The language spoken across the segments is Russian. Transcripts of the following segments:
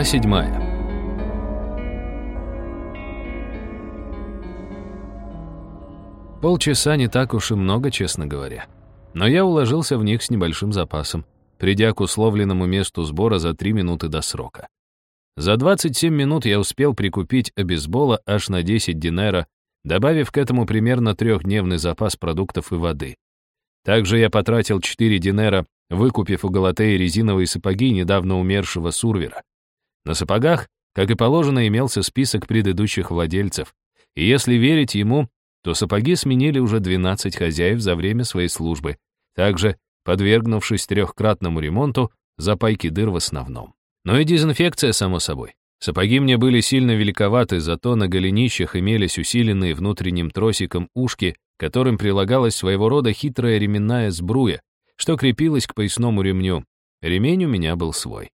Глава седьмая. Полчаса не так уж и много, честно говоря. Но я уложился в них с небольшим запасом, придя к условленному месту сбора за три минуты до срока. За 27 минут я успел прикупить обезбола аж на 10 динера, добавив к этому примерно трехдневный запас продуктов и воды. Также я потратил 4 динера, выкупив у Галатеи резиновые сапоги недавно умершего Сурвера. На сапогах, как и положено, имелся список предыдущих владельцев, и если верить ему, то сапоги сменили уже 12 хозяев за время своей службы, также подвергнувшись трехкратному ремонту, запайки дыр в основном. Но и дезинфекция, само собой. Сапоги мне были сильно великоваты, зато на голенищах имелись усиленные внутренним тросиком ушки, которым прилагалась своего рода хитрая ременная сбруя, что крепилась к поясному ремню. Ремень у меня был свой.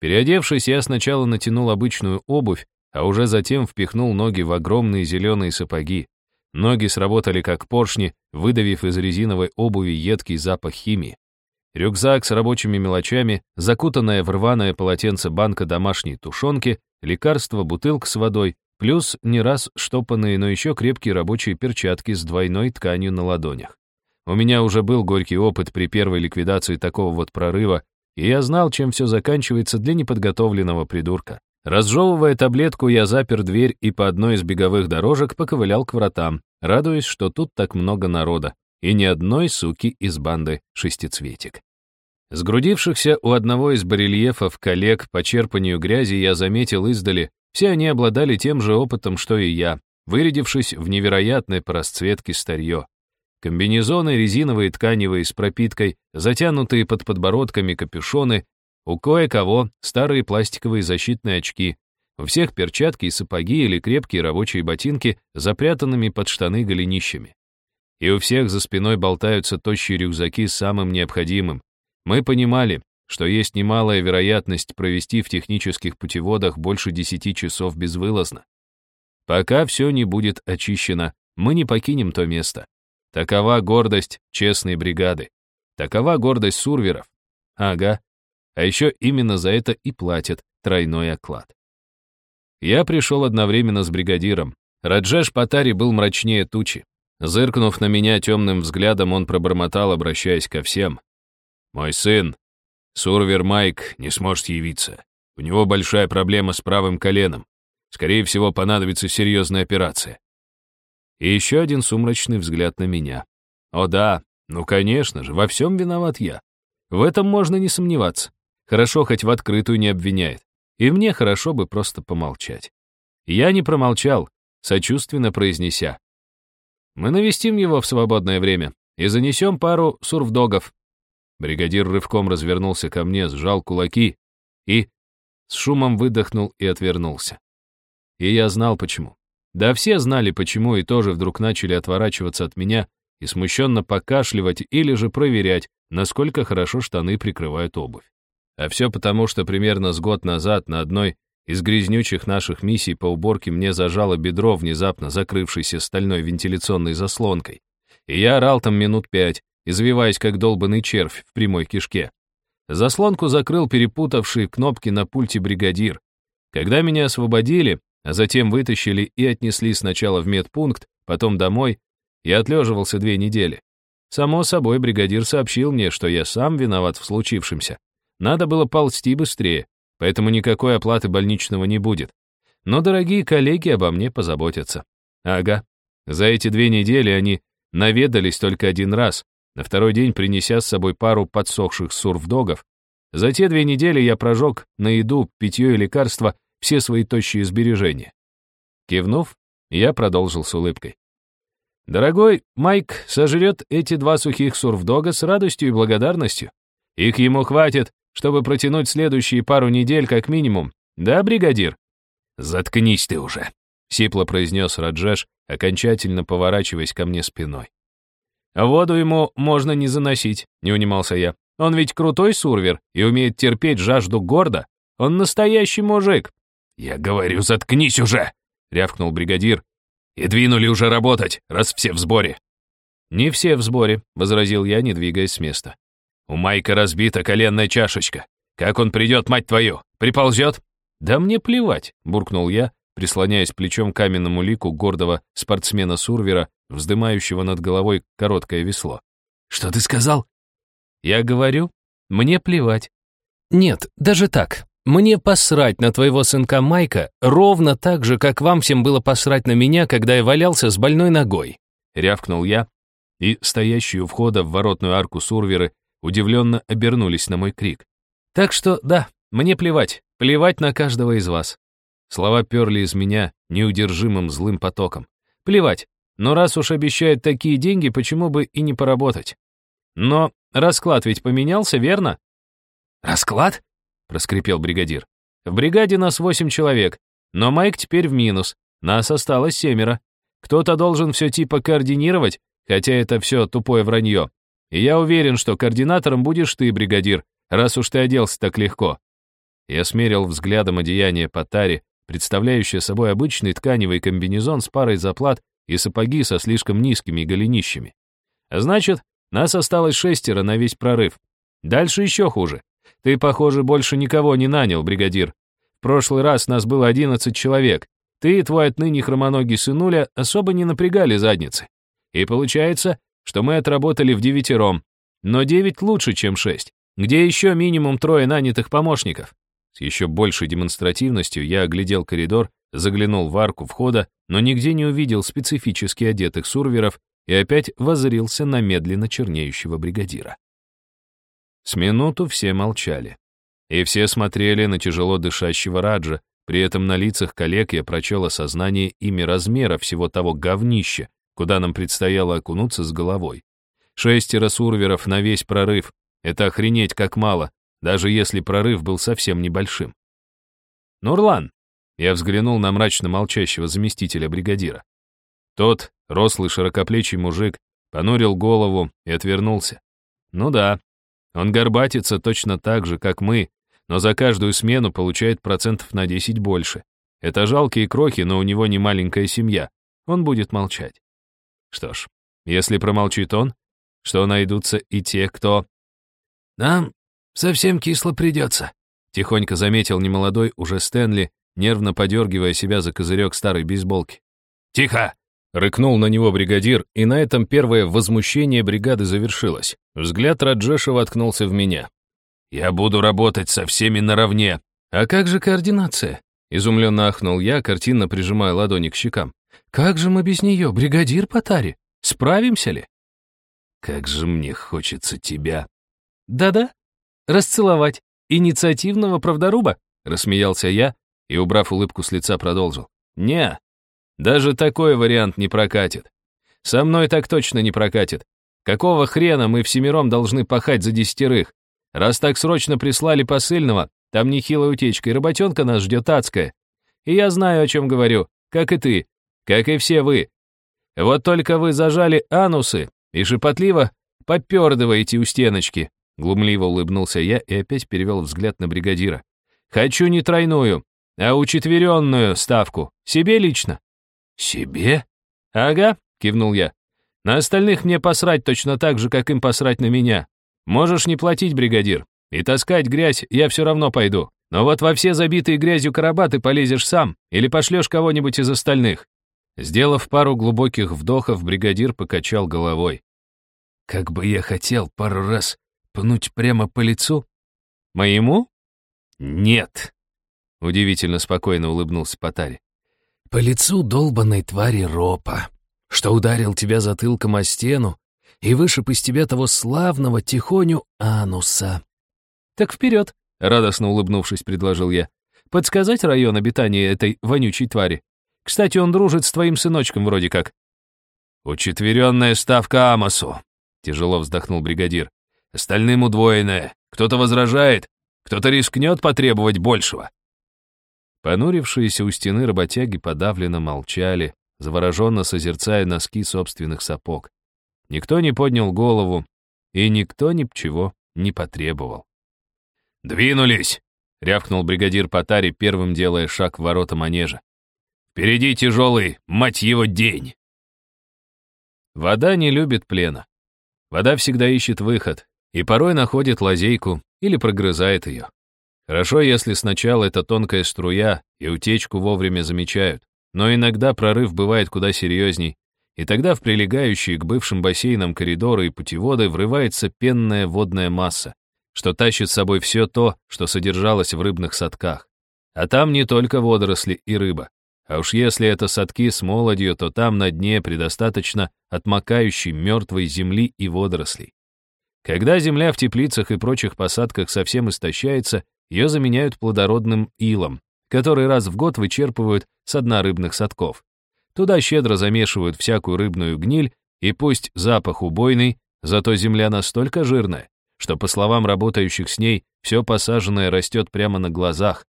Переодевшись, я сначала натянул обычную обувь, а уже затем впихнул ноги в огромные зеленые сапоги. Ноги сработали как поршни, выдавив из резиновой обуви едкий запах химии. Рюкзак с рабочими мелочами, закутанная в рваное полотенце банка домашней тушенки, лекарства, бутылка с водой, плюс не раз штопанные, но еще крепкие рабочие перчатки с двойной тканью на ладонях. У меня уже был горький опыт при первой ликвидации такого вот прорыва, и я знал, чем все заканчивается для неподготовленного придурка. Разжевывая таблетку, я запер дверь и по одной из беговых дорожек поковылял к вратам, радуясь, что тут так много народа, и ни одной суки из банды «Шестицветик». Сгрудившихся у одного из барельефов коллег по черпанию грязи я заметил издали, все они обладали тем же опытом, что и я, вырядившись в невероятное по расцветке старье. Комбинезоны резиновые тканевые с пропиткой, затянутые под подбородками капюшоны, у кое-кого старые пластиковые защитные очки, у всех перчатки и сапоги или крепкие рабочие ботинки, запрятанными под штаны голенищами. И у всех за спиной болтаются тощие рюкзаки с самым необходимым. Мы понимали, что есть немалая вероятность провести в технических путеводах больше 10 часов безвылазно. Пока все не будет очищено, мы не покинем то место. Такова гордость честной бригады. Такова гордость сурверов. Ага. А еще именно за это и платят тройной оклад. Я пришел одновременно с бригадиром. Раджеш Патари был мрачнее тучи. Зыркнув на меня темным взглядом, он пробормотал, обращаясь ко всем. «Мой сын, Сурвер Майк, не сможет явиться. У него большая проблема с правым коленом. Скорее всего, понадобится серьезная операция. И еще один сумрачный взгляд на меня. О да, ну конечно же, во всем виноват я. В этом можно не сомневаться. Хорошо, хоть в открытую не обвиняет. И мне хорошо бы просто помолчать. Я не промолчал, сочувственно произнеся. Мы навестим его в свободное время и занесем пару сурвдогов. Бригадир рывком развернулся ко мне, сжал кулаки и с шумом выдохнул и отвернулся. И я знал почему. Да все знали почему и тоже вдруг начали отворачиваться от меня и смущенно покашливать или же проверять, насколько хорошо штаны прикрывают обувь. А все потому, что примерно с год назад на одной из грязнючих наших миссий по уборке мне зажало бедро, внезапно закрывшейся стальной вентиляционной заслонкой. И я орал там минут пять, извиваясь как долбанный червь в прямой кишке. Заслонку закрыл перепутавший кнопки на пульте бригадир. Когда меня освободили, а затем вытащили и отнесли сначала в медпункт, потом домой. Я отлеживался две недели. Само собой, бригадир сообщил мне, что я сам виноват в случившемся. Надо было ползти быстрее, поэтому никакой оплаты больничного не будет. Но дорогие коллеги обо мне позаботятся. Ага. За эти две недели они наведались только один раз, на второй день принеся с собой пару подсохших сурвдогов. За те две недели я прожег на еду, питье и лекарства все свои тощие сбережения. Кивнув, я продолжил с улыбкой. Дорогой Майк сожрет эти два сухих сурвдога с радостью и благодарностью. Их ему хватит, чтобы протянуть следующие пару недель как минимум. Да, бригадир? Заткнись ты уже, сипло произнес Раджеш, окончательно поворачиваясь ко мне спиной. Воду ему можно не заносить, не унимался я. Он ведь крутой сурвер и умеет терпеть жажду гордо. Он настоящий мужик. «Я говорю, заткнись уже!» — рявкнул бригадир. «И двинули уже работать, раз все в сборе». «Не все в сборе», — возразил я, не двигаясь с места. «У Майка разбита коленная чашечка. Как он придет, мать твою? Приползет?» «Да мне плевать», — буркнул я, прислоняясь плечом к каменному лику гордого спортсмена-сурвера, вздымающего над головой короткое весло. «Что ты сказал?» «Я говорю, мне плевать». «Нет, даже так. Мне посрать на твоего сынка Майка ровно так же, как вам всем было посрать на меня, когда я валялся с больной ногой», — рявкнул я, и стоящие у входа в воротную арку сурверы удивленно обернулись на мой крик. «Так что, да, мне плевать, плевать на каждого из вас». Слова перли из меня неудержимым злым потоком. «Плевать, но раз уж обещают такие деньги, почему бы и не поработать? Но расклад ведь поменялся, верно?» «Расклад?» — проскрипел бригадир. «В бригаде нас восемь человек, но Майк теперь в минус, нас осталось семеро. Кто-то должен все типа координировать, хотя это все тупое вранье. И я уверен, что координатором будешь ты, бригадир, раз уж ты оделся так легко». Я смерил взглядом одеяние Патари, представляющее собой обычный тканевый комбинезон с парой заплат и сапоги со слишком низкими голенищами. Значит, нас осталось шестеро на весь прорыв. Дальше еще хуже. Ты, похоже, больше никого не нанял, бригадир. В прошлый раз нас было одиннадцать человек. Ты и твой отныне хромоногий сынуля особо не напрягали задницы. И получается, что мы отработали в девятером. Но девять лучше, чем шесть. Где еще минимум трое нанятых помощников? С еще большей демонстративностью я оглядел коридор, заглянул в арку входа, но нигде не увидел специфически одетых сурверов и опять воззрился на медленно чернеющего бригадира. С минуту все молчали. И все смотрели на тяжело дышащего Раджа, при этом на лицах коллег я прочел осознание ими размера всего того говнища, куда нам предстояло окунуться с головой. Шестеро сурверов на весь прорыв. Это охренеть как мало, даже если прорыв был совсем небольшим. «Нурлан!» Я взглянул на мрачно молчащего заместителя бригадира. Тот, рослый широкоплечий мужик, понурил голову и отвернулся. Ну да, он горбатится точно так же, как мы, но за каждую смену получает процентов на 10 больше. Это жалкие крохи, но у него не маленькая семья. Он будет молчать. Что ж, если промолчит он, что найдутся и те, кто... «Нам совсем кисло придется», — тихонько заметил немолодой уже Стэнли, нервно подергивая себя за козырек старой бейсболки. «Тихо!» — рыкнул на него бригадир, и на этом первое возмущение бригады завершилось. Взгляд Раджеша воткнулся в меня. «Я буду работать со всеми наравне». «А как же координация?» — изумленно ахнул я, картинно прижимая ладони к щекам. Как же мы без нее, бригадир Потари? Справимся ли? Как же мне хочется тебя. Да-да, расцеловать. Инициативного правдоруба? Рассмеялся я и, убрав улыбку с лица, продолжил. Не, даже такой вариант не прокатит. Со мной так точно не прокатит. Какого хрена мы всемиром должны пахать за десятерых? Раз так срочно прислали посыльного, там нехилая утечка, и работенка нас ждет адская. И я знаю, о чем говорю, как и ты как и все вы. Вот только вы зажали анусы и шепотливо попердываете у стеночки. Глумливо улыбнулся я и опять перевел взгляд на бригадира. Хочу не тройную, а учетверенную ставку. Себе лично. Себе? Ага, кивнул я. На остальных мне посрать точно так же, как им посрать на меня. Можешь не платить, бригадир. И таскать грязь я все равно пойду. Но вот во все забитые грязью короба ты полезешь сам или пошлешь кого-нибудь из остальных. Сделав пару глубоких вдохов, бригадир покачал головой. «Как бы я хотел пару раз пнуть прямо по лицу?» «Моему?» «Нет», — удивительно спокойно улыбнулся Потари. «По лицу долбанной твари ропа, что ударил тебя затылком о стену и вышиб из тебя того славного тихоню ануса». «Так вперед», — радостно улыбнувшись, предложил я. «Подсказать район обитания этой вонючей твари?» Кстати, он дружит с твоим сыночком вроде как». «Учетверенная ставка Амосу», — тяжело вздохнул бригадир. «Остальным удвоенная. Кто-то возражает, кто-то рискнет потребовать большего». Понурившиеся у стены работяги подавленно молчали, завороженно созерцая носки собственных сапог. Никто не поднял голову, и никто ничего не потребовал. «Двинулись!» — рявкнул бригадир Потари, первым делая шаг в ворота манежа. Впереди тяжелый, мать его, день. Вода не любит плена. Вода всегда ищет выход и порой находит лазейку или прогрызает ее. Хорошо, если сначала это тонкая струя, и утечку вовремя замечают, но иногда прорыв бывает куда серьезней, и тогда в прилегающие к бывшим бассейнам коридоры и путеводы врывается пенная водная масса, что тащит с собой все то, что содержалось в рыбных садках. А там не только водоросли и рыба. А уж если это садки с молодью, то там на дне предостаточно отмокающей мертвой земли и водорослей. Когда земля в теплицах и прочих посадках совсем истощается, ее заменяют плодородным илом, который раз в год вычерпывают с дна рыбных садков. Туда щедро замешивают всякую рыбную гниль, и пусть запах убойный, зато земля настолько жирная, что, по словам работающих с ней, все посаженное растет прямо на глазах.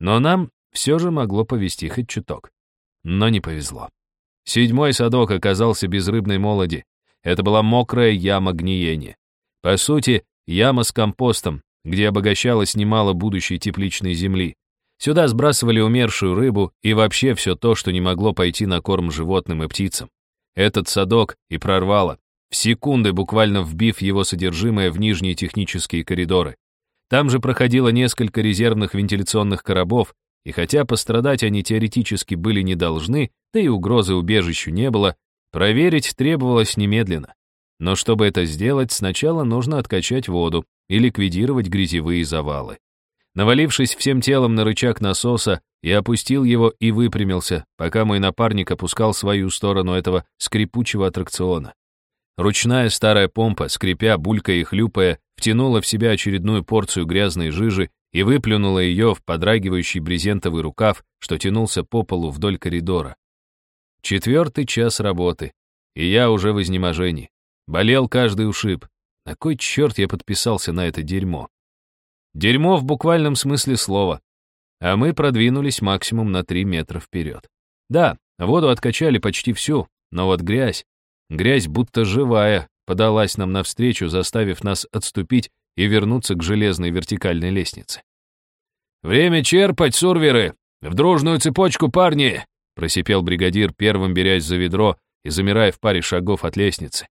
Но нам все же могло повезти хоть чуток. Но не повезло. Седьмой садок оказался без рыбной молоди. Это была мокрая яма гниения. По сути, яма с компостом, где обогащалось немало будущей тепличной земли. Сюда сбрасывали умершую рыбу и вообще все то, что не могло пойти на корм животным и птицам. Этот садок и прорвало, в секунды буквально вбив его содержимое в нижние технические коридоры. Там же проходило несколько резервных вентиляционных коробов, и хотя пострадать они теоретически были не должны, да и угрозы убежищу не было, проверить требовалось немедленно. Но чтобы это сделать, сначала нужно откачать воду и ликвидировать грязевые завалы. Навалившись всем телом на рычаг насоса, я опустил его и выпрямился, пока мой напарник опускал свою сторону этого скрипучего аттракциона. Ручная старая помпа, скрипя, булькая и хлюпая, втянула в себя очередную порцию грязной жижи и выплюнула ее в подрагивающий брезентовый рукав, что тянулся по полу вдоль коридора. Четвертый час работы, и я уже в изнеможении. Болел каждый ушиб. На кой черт я подписался на это дерьмо? Дерьмо в буквальном смысле слова. А мы продвинулись максимум на три метра вперед. Да, воду откачали почти всю, но вот грязь, грязь будто живая, подалась нам навстречу, заставив нас отступить и вернуться к железной вертикальной лестнице. «Время черпать, сурверы! В дружную цепочку, парни!» просипел бригадир, первым берясь за ведро и замирая в паре шагов от лестницы.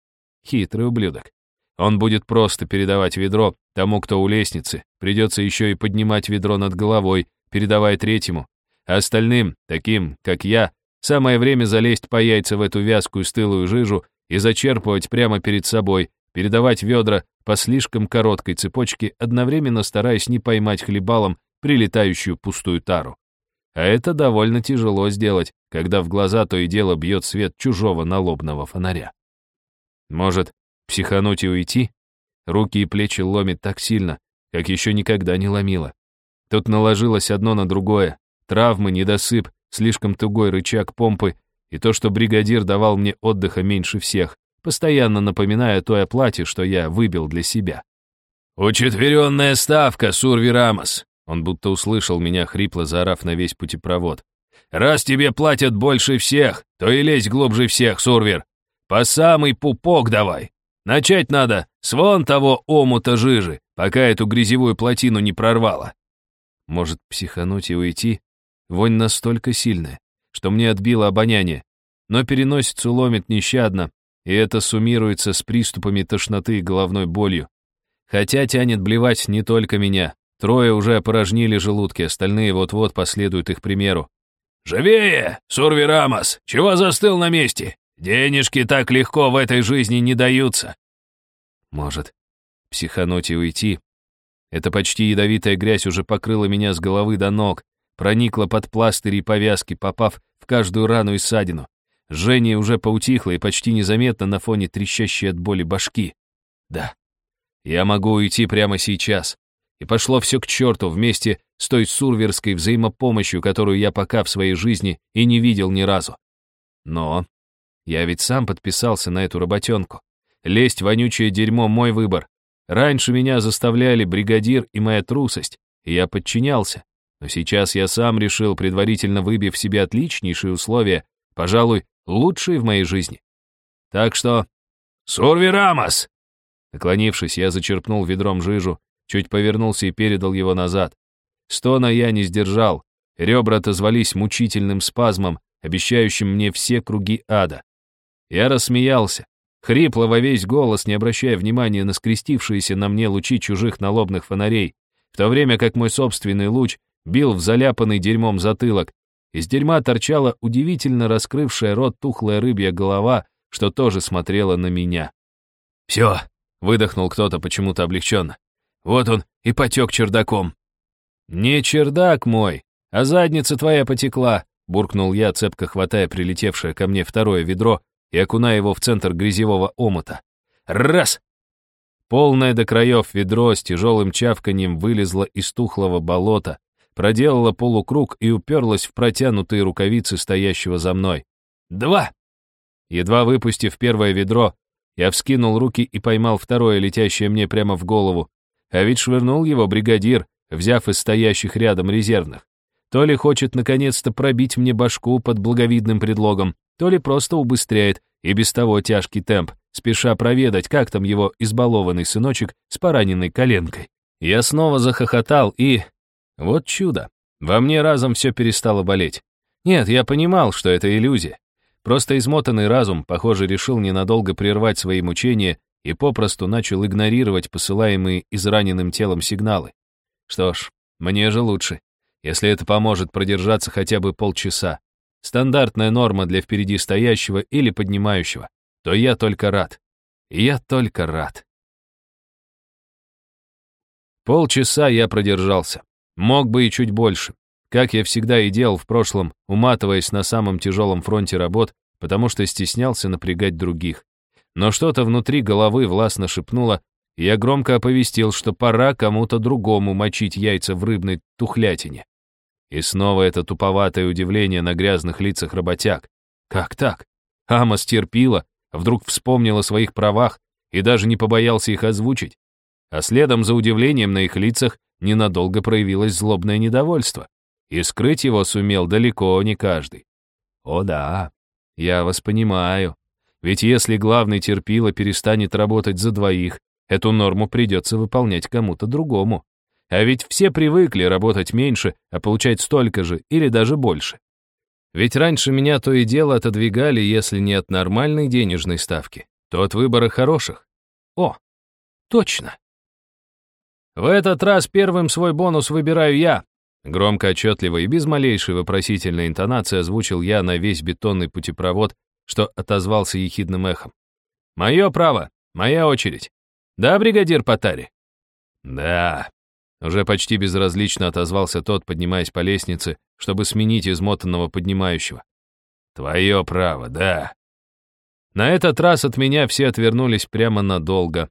Хитрый ублюдок. Он будет просто передавать ведро тому, кто у лестницы. Придется еще и поднимать ведро над головой, передавая третьему. А остальным, таким, как я, самое время залезть по яйца в эту вязкую стылую жижу и зачерпывать прямо перед собой, передавать ведра по слишком короткой цепочке, одновременно стараясь не поймать хлебалом прилетающую пустую тару. А это довольно тяжело сделать, когда в глаза то и дело бьет свет чужого налобного фонаря. Может, психануть и уйти? Руки и плечи ломит так сильно, как еще никогда не ломило. Тут наложилось одно на другое. Травмы, недосып, слишком тугой рычаг помпы и то, что бригадир давал мне отдыха меньше всех, постоянно напоминая той оплате, что я выбил для себя. «Учетверенная ставка, Сурви Рамос!» Он будто услышал меня, хрипло заорав на весь путепровод. «Раз тебе платят больше всех, то и лезь глубже всех, Сурвер! По самый пупок давай. Начать надо с вон того омута жижи, пока эту грязевую плотину не прорвало. Может, психануть и уйти? Вонь настолько сильная, что мне отбило обоняние. Но переносицу ломит нещадно, и это суммируется с приступами тошноты и головной болью. Хотя тянет блевать не только меня. Трое уже опорожнили желудки, остальные вот-вот последуют их примеру. «Живее, Сурви Рамос! Чего застыл на месте? Денежки так легко в этой жизни не даются. Может, психануть и уйти? Эта почти ядовитая грязь уже покрыла меня с головы до ног, проникла под пластыри и повязки, попав в каждую рану и ссадину. Жжение уже поутихло и почти незаметно на фоне трещащей от боли башки. Да, я могу уйти прямо сейчас. И пошло все к черту вместе с той сурверской взаимопомощью, которую я пока в своей жизни и не видел ни разу. Но я ведь сам подписался на эту работенку. Лезть вонючее дерьмо — мой выбор. Раньше меня заставляли бригадир и моя трусость, и я подчинялся. Но сейчас я сам решил, предварительно выбив себе отличнейшие условия, пожалуй, лучшие в моей жизни. Так что... «Сурви Рамос!» Наклонившись, я зачерпнул ведром жижу, чуть повернулся и передал его назад. Стона я не сдержал. Ребра отозвались мучительным спазмом, обещающим мне все круги ада. Я рассмеялся, хрипло во весь голос, не обращая внимания на скрестившиеся на мне лучи чужих налобных фонарей. в то время как мой собственный луч бил в заляпанный дерьмом затылок. Из дерьма торчала удивительно раскрывшая рот тухлая рыбья голова, что тоже смотрела на меня. «Все», — выдохнул кто-то почему-то облегченно. «Вот он и потек чердаком». «Не чердак мой, а задница твоя потекла», — буркнул я, цепко хватая прилетевшее ко мне второе ведро и окуная его в центр грязевого омута. «Раз!» Полное до краев ведро с тяжелым чавканием вылезло из тухлого болота, проделало полукруг и уперлось в протянутые рукавицы стоящего за мной. «Два!» Едва выпустив первое ведро, я вскинул руки и поймал второе, летящее мне прямо в голову. А ведь швырнул его бригадир, взяв из стоящих рядом резервных. То ли хочет наконец-то пробить мне башку под благовидным предлогом, то ли просто убыстряет и без того тяжкий темп, спеша проведать, как там его избалованный сыночек с пораненной коленкой. Я снова захохотал и... Вот чудо. Во мне разом все перестало болеть. Нет, я понимал, что это иллюзия. Просто измотанный разум, похоже, решил ненадолго прервать свои мучения и попросту начал игнорировать посылаемые израненным телом сигналы. Что ж, мне же лучше, если это поможет продержаться хотя бы полчаса. Стандартная норма для впереди стоящего или поднимающего. То я только рад. Я только рад. Полчаса я продержался. Мог бы и чуть больше. Как я всегда и делал в прошлом, уматываясь на самом тяжелом фронте работ, потому что стеснялся напрягать других. Но что-то внутри головы властно шепнуло, и я громко оповестил, что пора кому-то другому мочить яйца в рыбной тухлятине. И снова это туповатое удивление на грязных лицах работяг. Как так? Амос терпила, вдруг вспомнил о своих правах и даже не побоялся их озвучить. А следом за удивлением на их лицах ненадолго проявилось злобное недовольство и скрыть его сумел далеко не каждый. О да, я вас понимаю. Ведь если главный терпило перестанет работать за двоих, эту норму придется выполнять кому-то другому. А ведь все привыкли работать меньше, а получать столько же или даже больше. Ведь раньше меня то и дело отодвигали, если не от нормальной денежной ставки, то от выбора хороших. О, точно. В этот раз первым свой бонус выбираю я, Громко, отчетливо и без малейшей вопросительной интонации озвучил я на весь бетонный путепровод, что отозвался ехидным эхом. «Мое право, моя очередь. Да, бригадир Потари?» «Да», — уже почти безразлично отозвался тот, поднимаясь по лестнице, чтобы сменить измотанного поднимающего. «Твое право, да». На этот раз от меня все отвернулись прямо надолго.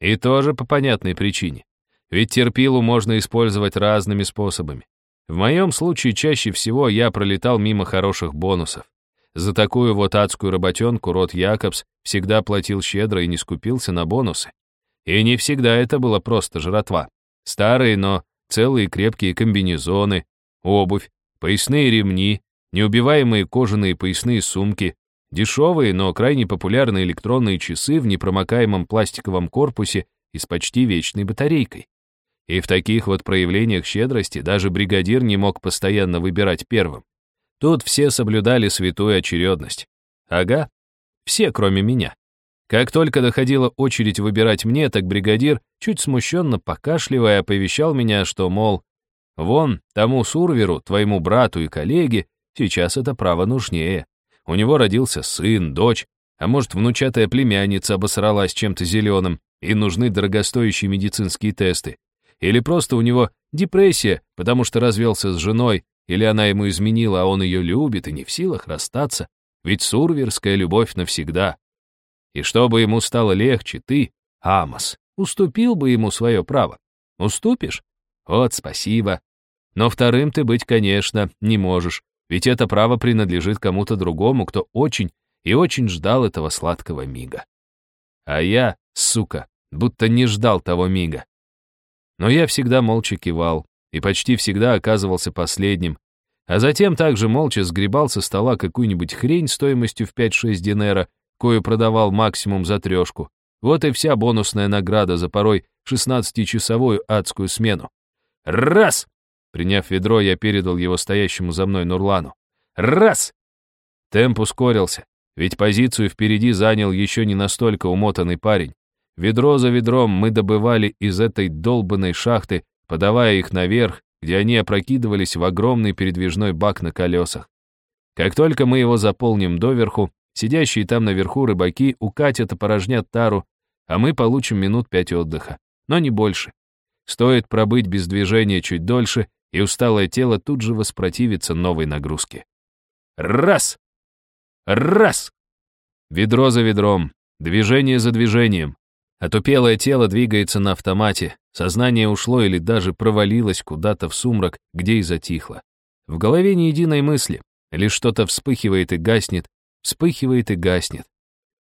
И тоже по понятной причине. Ведь терпилу можно использовать разными способами. В моем случае чаще всего я пролетал мимо хороших бонусов. За такую вот адскую работенку род Якобс всегда платил щедро и не скупился на бонусы. И не всегда это было просто жратва. Старые, но целые крепкие комбинезоны, обувь, поясные ремни, неубиваемые кожаные поясные сумки, дешевые, но крайне популярные электронные часы в непромокаемом пластиковом корпусе и с почти вечной батарейкой. И в таких вот проявлениях щедрости даже бригадир не мог постоянно выбирать первым. Тут все соблюдали святую очередность. Ага, все, кроме меня. Как только доходила очередь выбирать мне, так бригадир, чуть смущенно покашливая, оповещал меня, что, мол, вон, тому Сурверу, твоему брату и коллеге, сейчас это право нужнее. У него родился сын, дочь, а может, внучатая племянница обосралась чем-то зеленым, и нужны дорогостоящие медицинские тесты. Или просто у него депрессия, потому что развелся с женой, или она ему изменила, а он ее любит и не в силах расстаться. Ведь сурверская любовь навсегда. И чтобы ему стало легче, ты, Амос, уступил бы ему свое право. Уступишь? Вот спасибо. Но вторым ты быть, конечно, не можешь, ведь это право принадлежит кому-то другому, кто очень и очень ждал этого сладкого мига. А я, сука, будто не ждал того мига. Но я всегда молча кивал и почти всегда оказывался последним, а затем также молча сгребал со стола какую-нибудь хрень стоимостью в 5-6 динера, кою продавал максимум за трешку. Вот и вся бонусная награда за порой 16-часовую адскую смену. Раз! Приняв ведро, я передал его стоящему за мной Нурлану. Раз! Темп ускорился, ведь позицию впереди занял еще не настолько умотанный парень. Ведро за ведром мы добывали из этой долбанной шахты подавая их наверх, где они опрокидывались в огромный передвижной бак на колесах. Как только мы его заполним доверху, сидящие там наверху рыбаки укатят и порожнят тару, а мы получим минут пять отдыха, но не больше. Стоит пробыть без движения чуть дольше, и усталое тело тут же воспротивится новой нагрузке. Раз! Раз! Ведро за ведром, движение за движением. Отупелое тело двигается на автомате, сознание ушло или даже провалилось куда-то в сумрак, где и затихло. В голове ни единой мысли, лишь что-то вспыхивает и гаснет, вспыхивает и гаснет.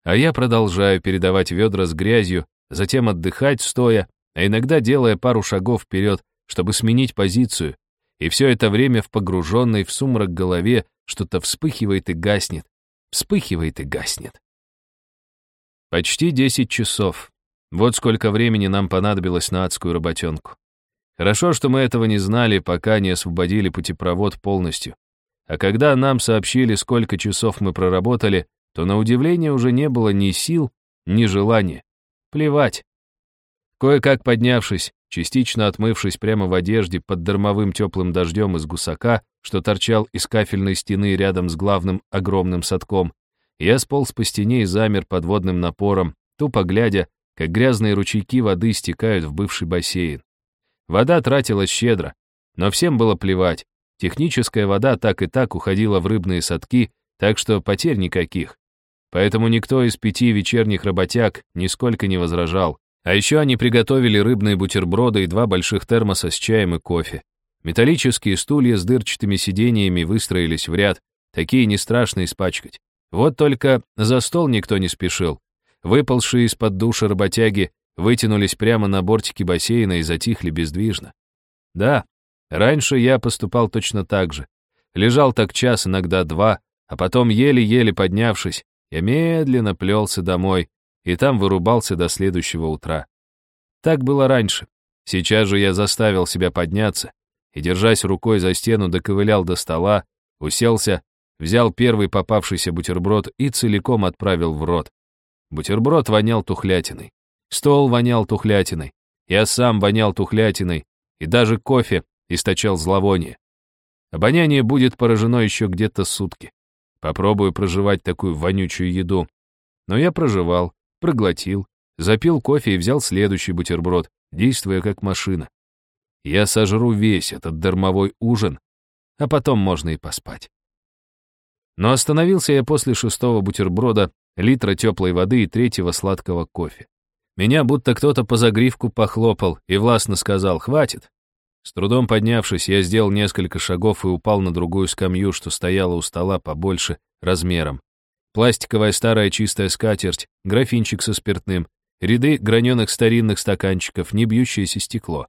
А я продолжаю передавать ведра с грязью, затем отдыхать стоя, а иногда делая пару шагов вперед, чтобы сменить позицию, и все это время в погруженной в сумрак голове что-то вспыхивает и гаснет, вспыхивает и гаснет. Почти 10 часов. Вот сколько времени нам понадобилось на адскую работенку. Хорошо, что мы этого не знали, пока не освободили путепровод полностью. А когда нам сообщили, сколько часов мы проработали, то на удивление уже не было ни сил, ни желания. Плевать. Кое-как поднявшись, частично отмывшись прямо в одежде под дармовым теплым дождем из гусака, что торчал из кафельной стены рядом с главным огромным садком, я сполз по стене и замер под водным напором, тупо глядя, как грязные ручейки воды стекают в бывший бассейн. Вода тратилась щедро, но всем было плевать. Техническая вода так и так уходила в рыбные садки, так что потерь никаких. Поэтому никто из пяти вечерних работяг нисколько не возражал. А еще они приготовили рыбные бутерброды и два больших термоса с чаем и кофе. Металлические стулья с дырчатыми сиденьями выстроились в ряд, такие не страшно испачкать. Вот только за стол никто не спешил. Выползшие из-под душа работяги вытянулись прямо на бортике бассейна и затихли бездвижно. Да, раньше я поступал точно так же. Лежал так час, иногда два, а потом, еле-еле поднявшись, я медленно плелся домой и там вырубался до следующего утра. Так было раньше. Сейчас же я заставил себя подняться и, держась рукой за стену, доковылял до стола, уселся взял первый попавшийся бутерброд и целиком отправил в рот. Бутерброд вонял тухлятиной. Стол вонял тухлятиной. Я сам вонял тухлятиной. И даже кофе источал зловоние. Обоняние будет поражено еще где-то сутки. Попробую проживать такую вонючую еду. Но я проживал, проглотил, запил кофе и взял следующий бутерброд, действуя как машина. Я сожру весь этот дармовой ужин, а потом можно и поспать. Но остановился я после шестого бутерброда, литра теплой воды и третьего сладкого кофе. Меня будто кто-то по загривку похлопал и властно сказал «хватит». С трудом поднявшись, я сделал несколько шагов и упал на другую скамью, что стояла у стола побольше размером. Пластиковая старая чистая скатерть, графинчик со спиртным, ряды граненых старинных стаканчиков, не бьющееся стекло.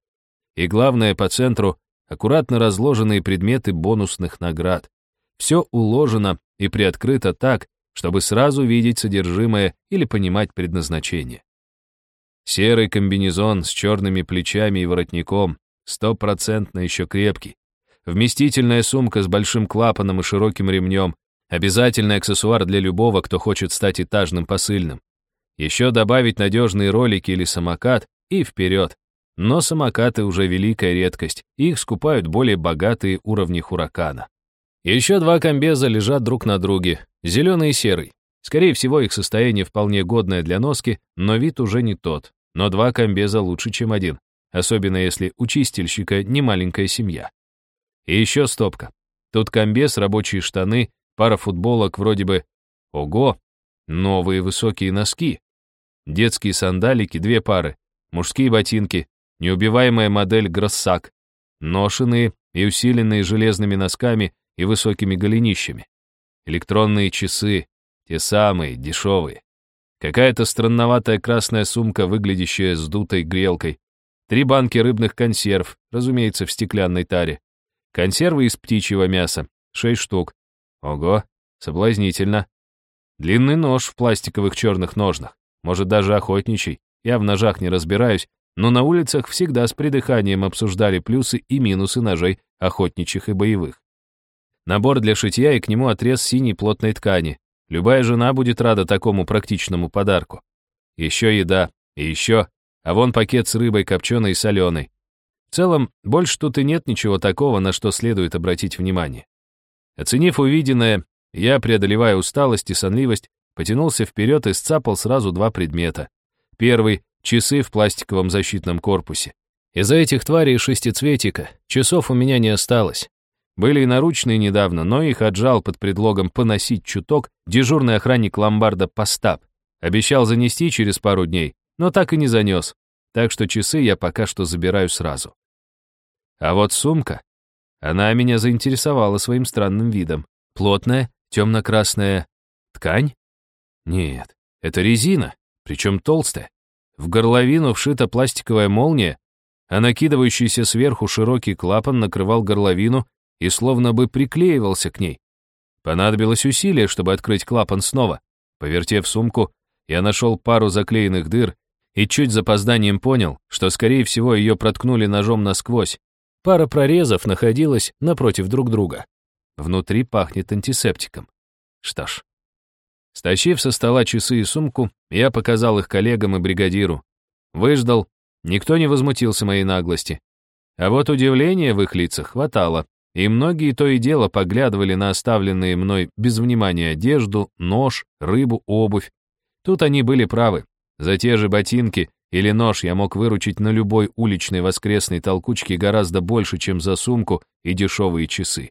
И главное, по центру — аккуратно разложенные предметы бонусных наград. Все уложено и приоткрыто так, чтобы сразу видеть содержимое или понимать предназначение. Серый комбинезон с черными плечами и воротником, стопроцентно еще крепкий. Вместительная сумка с большим клапаном и широким ремнем, обязательный аксессуар для любого, кто хочет стать этажным посыльным. Еще добавить надежные ролики или самокат и вперед. Но самокаты уже великая редкость, их скупают более богатые уровни Хуракана. Еще два комбеза лежат друг на друге, зеленый и серый. Скорее всего, их состояние вполне годное для носки, но вид уже не тот. Но два комбеза лучше, чем один, особенно если у чистильщика не маленькая семья. И еще стопка. Тут комбез, рабочие штаны, пара футболок вроде бы... Ого! Новые высокие носки. Детские сандалики, две пары. Мужские ботинки. Неубиваемая модель Гроссак. Ношенные и усиленные железными носками и высокими голенищами. Электронные часы, те самые, дешевые. Какая-то странноватая красная сумка, выглядящая сдутой грелкой. Три банки рыбных консерв, разумеется, в стеклянной таре. Консервы из птичьего мяса, шесть штук. Ого, соблазнительно. Длинный нож в пластиковых черных ножнах, может, даже охотничий. Я в ножах не разбираюсь, но на улицах всегда с придыханием обсуждали плюсы и минусы ножей охотничьих и боевых. Набор для шитья и к нему отрез синей плотной ткани. Любая жена будет рада такому практичному подарку. Еще еда, и еще, а вон пакет с рыбой копченой и соленой. В целом, больше тут и нет ничего такого, на что следует обратить внимание. Оценив увиденное, я, преодолевая усталость и сонливость, потянулся вперед и сцапал сразу два предмета. Первый — часы в пластиковом защитном корпусе. Из-за этих тварей шестицветика часов у меня не осталось. Были и наручные недавно, но их отжал под предлогом поносить чуток дежурный охранник ломбарда Постап. Обещал занести через пару дней, но так и не занес. Так что часы я пока что забираю сразу. А вот сумка, она меня заинтересовала своим странным видом. Плотная, темно-красная ткань? Нет, это резина, причем толстая. В горловину вшита пластиковая молния, а накидывающийся сверху широкий клапан накрывал горловину и словно бы приклеивался к ней. Понадобилось усилие, чтобы открыть клапан снова. Повертев сумку, я нашел пару заклеенных дыр и чуть запозданием понял, что, скорее всего, ее проткнули ножом насквозь. Пара прорезов находилась напротив друг друга. Внутри пахнет антисептиком. Что ж. Стащив со стола часы и сумку, я показал их коллегам и бригадиру. Выждал, никто не возмутился моей наглости. А вот удивления в их лицах хватало и многие то и дело поглядывали на оставленные мной без внимания одежду, нож, рыбу, обувь. Тут они были правы. За те же ботинки или нож я мог выручить на любой уличной воскресной толкучке гораздо больше, чем за сумку и дешевые часы.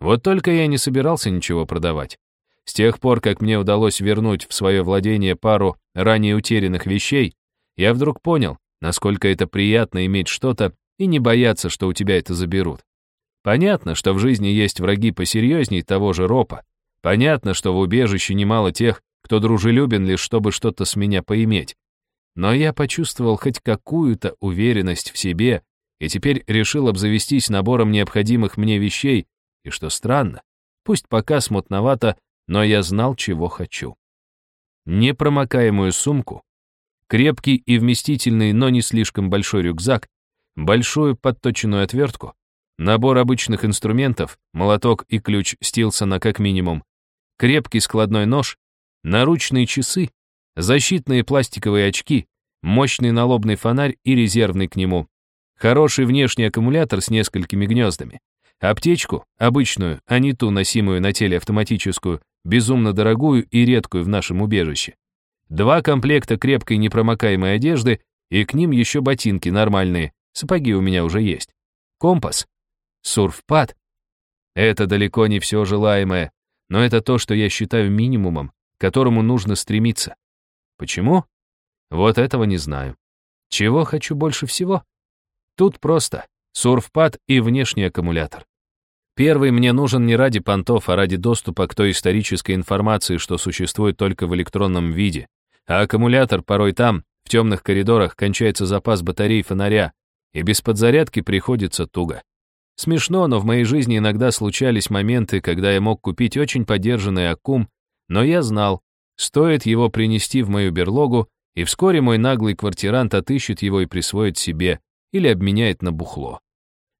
Вот только я не собирался ничего продавать. С тех пор, как мне удалось вернуть в свое владение пару ранее утерянных вещей, я вдруг понял, насколько это приятно иметь что-то и не бояться, что у тебя это заберут. Понятно, что в жизни есть враги посерьезней того же Ропа. Понятно, что в убежище немало тех, кто дружелюбен лишь чтобы что-то с меня поиметь. Но я почувствовал хоть какую-то уверенность в себе и теперь решил обзавестись набором необходимых мне вещей, и что странно, пусть пока смутновато, но я знал, чего хочу. Непромокаемую сумку, крепкий и вместительный, но не слишком большой рюкзак, большую подточенную отвертку, Набор обычных инструментов, молоток и ключ Стилсона как минимум, крепкий складной нож, наручные часы, защитные пластиковые очки, мощный налобный фонарь и резервный к нему, хороший внешний аккумулятор с несколькими гнездами, аптечку, обычную, а не ту носимую на теле автоматическую, безумно дорогую и редкую в нашем убежище, два комплекта крепкой непромокаемой одежды и к ним еще ботинки нормальные, сапоги у меня уже есть, компас, Сурфпад — это далеко не все желаемое, но это то, что я считаю минимумом, к которому нужно стремиться. Почему? Вот этого не знаю. Чего хочу больше всего? Тут просто. Сурфпад и внешний аккумулятор. Первый мне нужен не ради понтов, а ради доступа к той исторической информации, что существует только в электронном виде. А аккумулятор порой там, в темных коридорах, кончается запас батарей фонаря, и без подзарядки приходится туго. Смешно, но в моей жизни иногда случались моменты, когда я мог купить очень подержанный аккум, но я знал, стоит его принести в мою берлогу, и вскоре мой наглый квартирант отыщет его и присвоит себе, или обменяет на бухло.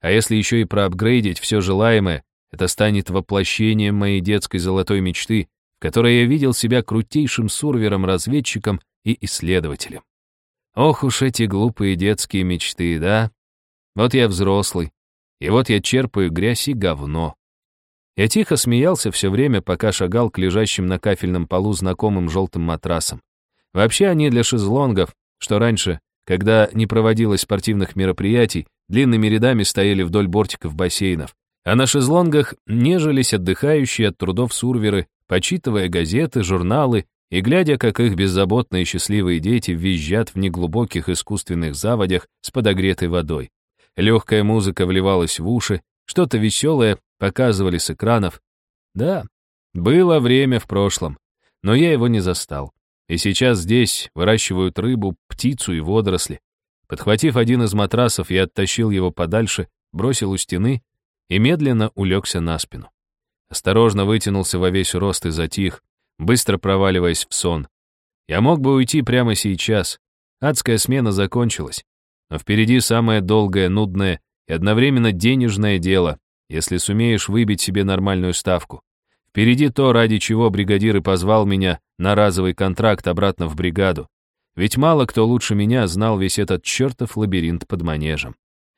А если еще и проапгрейдить все желаемое, это станет воплощением моей детской золотой мечты, в которой я видел себя крутейшим сурвером-разведчиком и исследователем. Ох уж эти глупые детские мечты, да? Вот я взрослый, и вот я черпаю грязь и говно. Я тихо смеялся все время, пока шагал к лежащим на кафельном полу знакомым желтым матрасам. Вообще они для шезлонгов, что раньше, когда не проводилось спортивных мероприятий, длинными рядами стояли вдоль бортиков бассейнов, а на шезлонгах нежились отдыхающие от трудов сурверы, почитывая газеты, журналы и глядя, как их беззаботные счастливые дети визжат в неглубоких искусственных заводях с подогретой водой. Легкая музыка вливалась в уши, что-то веселое показывали с экранов. Да, было время в прошлом, но я его не застал. И сейчас здесь выращивают рыбу, птицу и водоросли. Подхватив один из матрасов, я оттащил его подальше, бросил у стены и медленно улегся на спину. Осторожно вытянулся во весь рост и затих, быстро проваливаясь в сон. Я мог бы уйти прямо сейчас. Адская смена закончилась. Но впереди самое долгое, нудное и одновременно денежное дело, если сумеешь выбить себе нормальную ставку. Впереди то, ради чего бригадир и позвал меня на разовый контракт обратно в бригаду. Ведь мало кто лучше меня знал весь этот чертов лабиринт под манежем.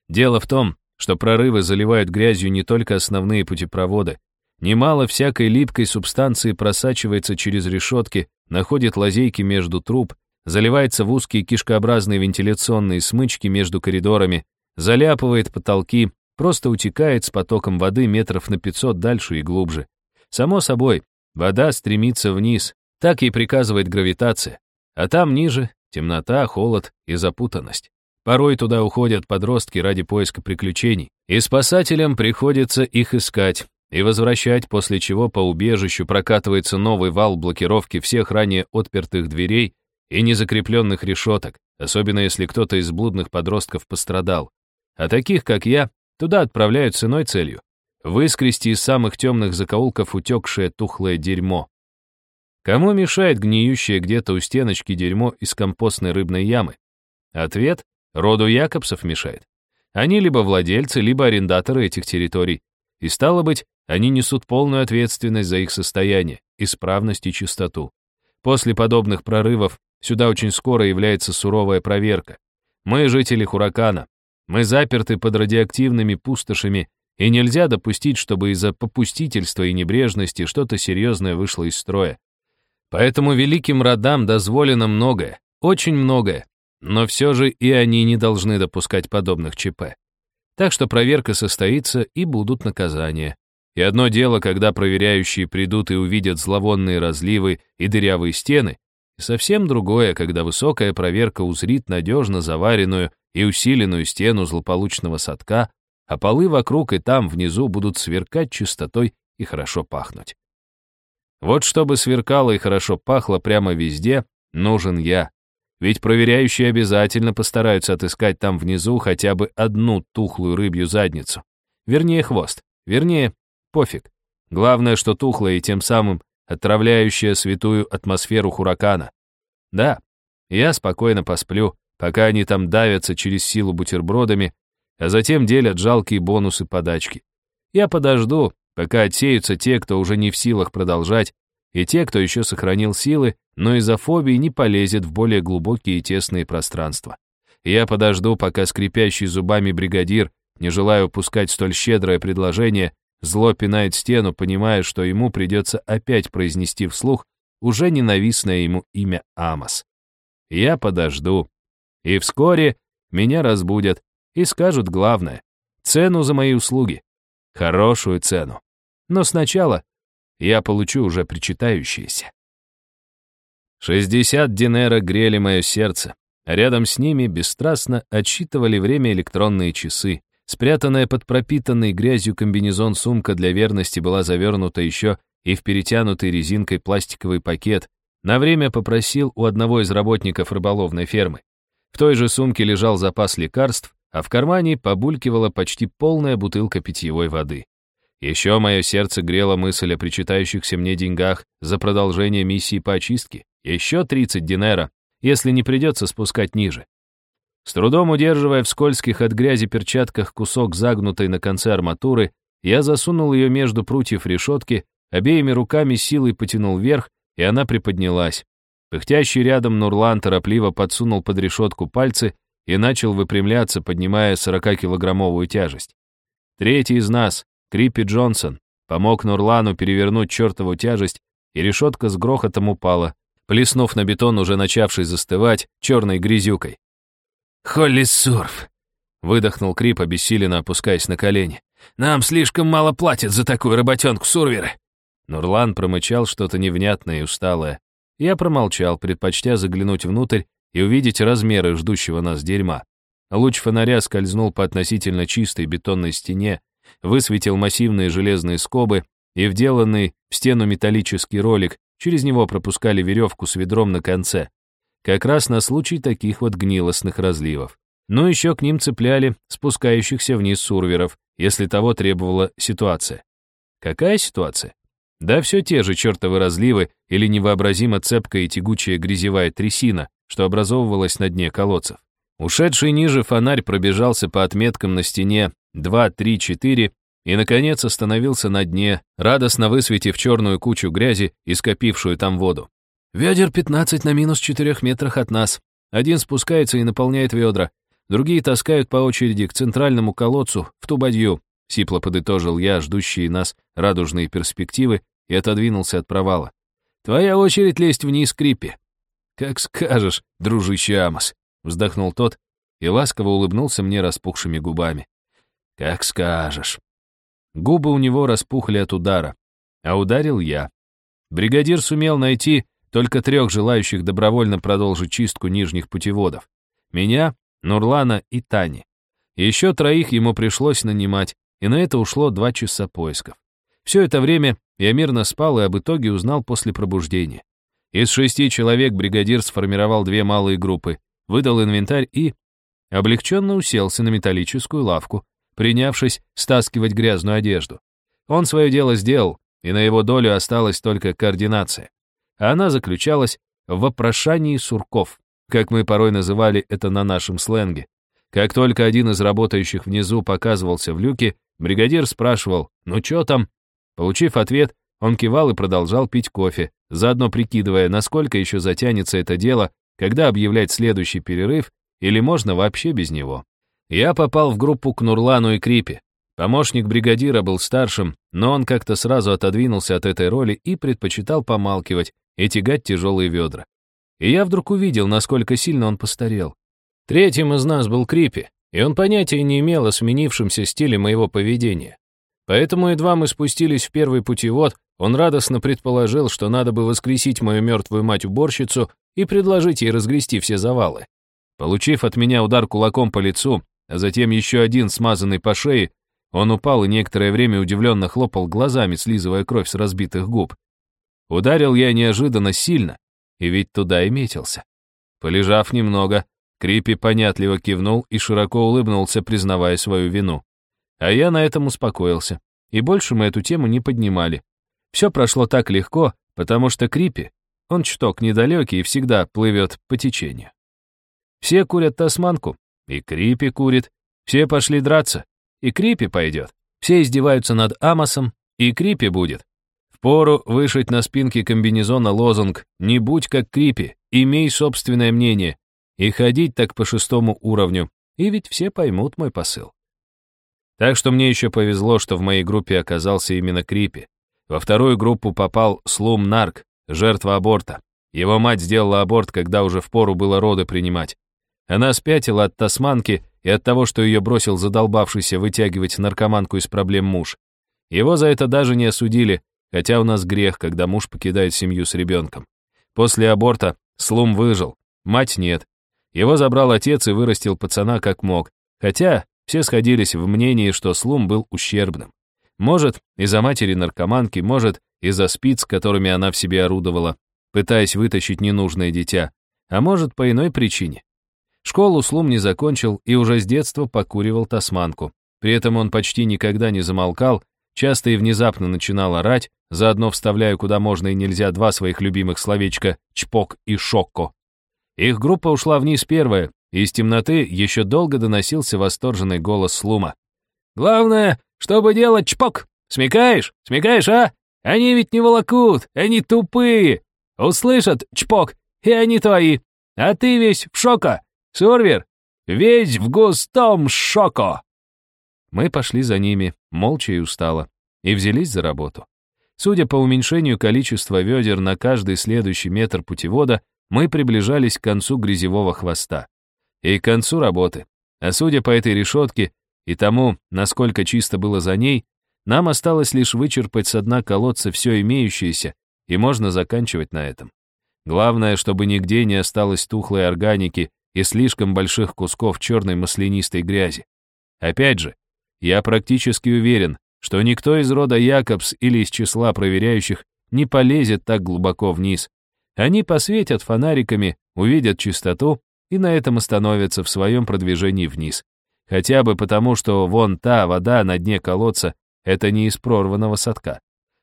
Дело в том, что прорывы заливают грязью не только основные путепроводы. Немало всякой липкой субстанции просачивается через решетки, находит лазейки между труб, заливается в узкие кишкообразные вентиляционные смычки между коридорами, заляпывает потолки, просто утекает с потоком воды метров на 500 дальше и глубже. Само собой, вода стремится вниз, так ей приказывает гравитация, а там ниже темнота, холод и запутанность. Порой туда уходят подростки ради поиска приключений, и спасателям приходится их искать и возвращать, после чего по убежищу прокатывается новый вал блокировки всех ранее отпертых дверей и незакрепленных решеток, особенно если кто-то из блудных подростков пострадал. А таких, как я, туда отправляют с иной целью — выскрести из самых темных закоулков утекшее тухлое дерьмо. Кому мешает гниющее где-то у стеночки дерьмо из компостной рыбной ямы? Ответ Роду Якобсов мешает. Они либо владельцы, либо арендаторы этих территорий. И стало быть, они несут полную ответственность за их состояние, исправность и чистоту. После подобных прорывов сюда очень скоро является суровая проверка. Мы жители Хуракана. Мы заперты под радиоактивными пустошами, и нельзя допустить, чтобы из-за попустительства и небрежности что-то серьезное вышло из строя. Поэтому великим родам дозволено многое, очень многое, но все же и они не должны допускать подобных ЧП. Так что проверка состоится и будут наказания. И одно дело, когда проверяющие придут и увидят зловонные разливы и дырявые стены, и совсем другое, когда высокая проверка узрит надежно заваренную и усиленную стену злополучного садка, а полы вокруг и там внизу будут сверкать чистотой и хорошо пахнуть. Вот чтобы сверкало и хорошо пахло прямо везде, нужен я, ведь проверяющие обязательно постараются отыскать там внизу хотя бы одну тухлую рыбью задницу. Вернее, хвост. Вернее, пофиг. Главное, что тухлая и тем самым отравляющая святую атмосферу хуракана. Да, я спокойно посплю, пока они там давятся через силу бутербродами, а затем делят жалкие бонусы-подачки. Я подожду, пока отсеются те, кто уже не в силах продолжать, и те, кто еще сохранил силы, но из-за фобии не полезет в более глубокие и тесные пространства. Я подожду, пока скрипящий зубами бригадир, не желая упускать столь щедрое предложение, зло пинает стену, понимая, что ему придется опять произнести вслух уже ненавистное ему имя Амос. Я подожду. И вскоре меня разбудят и скажут главное — цену за мои услуги. Хорошую цену. Но сначала я получу уже причитающиеся. 60 динера грели мое сердце, рядом с ними бесстрастно отсчитывали время электронные часы. Спрятанная под пропитанной грязью комбинезон сумка для верности была завернута еще и в перетянутый резинкой пластиковый пакет. На время попросил у одного из работников рыболовной фермы. В той же сумке лежал запас лекарств, а в кармане побулькивала почти полная бутылка питьевой воды. Еще мое сердце грело мысль о причитающихся мне деньгах за продолжение миссии по очистке. Еще 30 динера, если не придется спускать ниже. С трудом удерживая в скользких от грязи перчатках кусок загнутой на конце арматуры, я засунул ее между прутьев решетки, обеими руками силой потянул вверх, и она приподнялась. Пыхтящий рядом Нурлан торопливо подсунул под решетку пальцы и начал выпрямляться, поднимая 40-килограммовую тяжесть. Третий из нас, Криппи Джонсон помог Нурлану перевернуть чертову тяжесть, и решетка с грохотом упала, плеснув на бетон, уже начавший застывать, черной грязюкой. «Холли Сурф!» — выдохнул Крип, обессиленно опускаясь на колени. «Нам слишком мало платят за такую работенку, сурверы!» Нурлан промычал что-то невнятное и усталое. Я промолчал, предпочтя заглянуть внутрь и увидеть размеры ждущего нас дерьма. Луч фонаря скользнул по относительно чистой бетонной стене, высветил массивные железные скобы и вделанный в стену металлический ролик, через него пропускали веревку с ведром на конце. Как раз на случай таких вот гнилостных разливов. Ну еще к ним цепляли спускающихся вниз сурверов, если того требовала ситуация. Какая ситуация? Да все те же чертовы разливы или невообразимо цепкая и тягучая грязевая трясина, что образовывалась на дне колодцев. Ушедший ниже фонарь пробежался по отметкам на стене два, три, четыре, и, наконец, остановился на дне, радостно высветив черную кучу грязи и скопившую там воду. «Ведер 15 на минус 4 метрах от нас. Один спускается и наполняет ведра. другие таскают по очереди к центральному колодцу в ту бадью, сипло подытожил я, ждущие нас радужные перспективы, и отодвинулся от провала. Твоя очередь лезть вниз, Крипи. Как скажешь, дружище Амос, вздохнул тот и ласково улыбнулся мне распухшими губами. Как скажешь. Губы у него распухли от удара, а ударил я. Бригадир сумел найти только трех желающих добровольно продолжить чистку нижних путеводов. Меня, Нурлана и Тани. Еще троих ему пришлось нанимать, и на это ушло два часа поисков. Все это время я мирно спал и об итоге узнал после пробуждения. Из шести человек бригадир сформировал две малые группы, выдал инвентарь и облегченно уселся на металлическую лавку, принявшись стаскивать грязную одежду. Он свое дело сделал, и на его долю осталась только координация. А она заключалась в вопрошании сурков, как мы порой называли это на нашем сленге. Как только один из работающих внизу показывался в люке, бригадир спрашивал «Ну чё там?». Получив ответ, он кивал и продолжал пить кофе, заодно прикидывая, насколько еще затянется это дело, когда объявлять следующий перерыв, или можно вообще без него. Я попал в группу к Нурлану и Крипе. Помощник бригадира был старшим, но он как-то сразу отодвинулся от этой роли и предпочитал помалкивать и тягать тяжелые ведра. И я вдруг увидел, насколько сильно он постарел. Третьим из нас был Крипи, и он понятия не имел о сменившемся стиле моего поведения. Поэтому едва мы спустились в первый путевод, он радостно предположил, что надо бы воскресить мою мертвую мать-уборщицу и предложить ей разгрести все завалы. Получив от меня удар кулаком по лицу, а затем еще один смазанный по шее, он упал и некоторое время удивленно хлопал глазами, слизывая кровь с разбитых губ. Ударил я неожиданно сильно, и ведь туда и метился. Полежав немного, Крипи понятливо кивнул и широко улыбнулся, признавая свою вину. А я на этом успокоился, и больше мы эту тему не поднимали. Все прошло так легко, потому что Крипи, он чуток недалекий и всегда плывет по течению. Все курят тасманку, и Крипи курит. Все пошли драться, и Крипи пойдет. Все издеваются над Амосом, и Крипи будет. Впору вышить на спинке комбинезона лозунг «Не будь как Крипи, имей собственное мнение» и ходить так по шестому уровню, и ведь все поймут мой посыл. Так что мне еще повезло, что в моей группе оказался именно Крипи. Во вторую группу попал Слум Нарк, жертва аборта. Его мать сделала аборт, когда уже впору было роды принимать. Она спятила от тасманки и от того, что ее бросил задолбавшийся вытягивать наркоманку из проблем муж. Его за это даже не осудили, хотя у нас грех, когда муж покидает семью с ребенком. После аборта Слум выжил, мать нет. Его забрал отец и вырастил пацана как мог, хотя все сходились в мнении, что Слум был ущербным. Может, из-за матери наркоманки, может, из-за спиц, которыми она в себе орудовала, пытаясь вытащить ненужное дитя, а может, по иной причине. Школу Слум не закончил и уже с детства покуривал тасманку. При этом он почти никогда не замолкал, часто и внезапно начинал орать, заодно вставляя куда можно и нельзя два своих любимых словечка «чпок» и «шокко». Их группа ушла вниз первая, и из темноты еще долго доносился восторженный голос Слума. «Главное, чтобы делать чпок! Смекаешь? Смекаешь, а? Они ведь не волокут, они тупые! Услышат чпок, и они твои, а ты весь в шока!» Сурвер, весь в густом шоко!» Мы пошли за ними, молча и устало, и взялись за работу. Судя по уменьшению количества ведер на каждый следующий метр путевода, мы приближались к концу грязевого хвоста. И к концу работы. А судя по этой решетке и тому, насколько чисто было за ней, нам осталось лишь вычерпать с дна колодца все имеющееся, и можно заканчивать на этом. Главное, чтобы нигде не осталось тухлой органики и слишком больших кусков черной маслянистой грязи. Опять же, я практически уверен, что никто из рода Якобс или из числа проверяющих не полезет так глубоко вниз. Они посветят фонариками, увидят чистоту и на этом остановятся в своем продвижении вниз. Хотя бы потому, что вон та вода на дне колодца — это не из прорванного садка.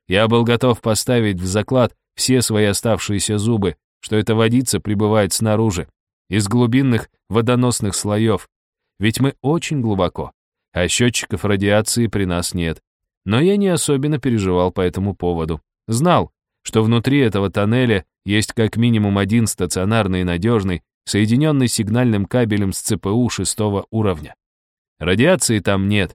Я был готов поставить в заклад все свои оставшиеся зубы, что эта водица прибывает снаружи, из глубинных водоносных слоев. Ведь мы очень глубоко, а счетчиков радиации при нас нет. Но я не особенно переживал по этому поводу. Знал, что внутри этого тоннеля есть как минимум один стационарный и надежный, соединенный сигнальным кабелем с ЦПУ шестого уровня. Радиации там нет,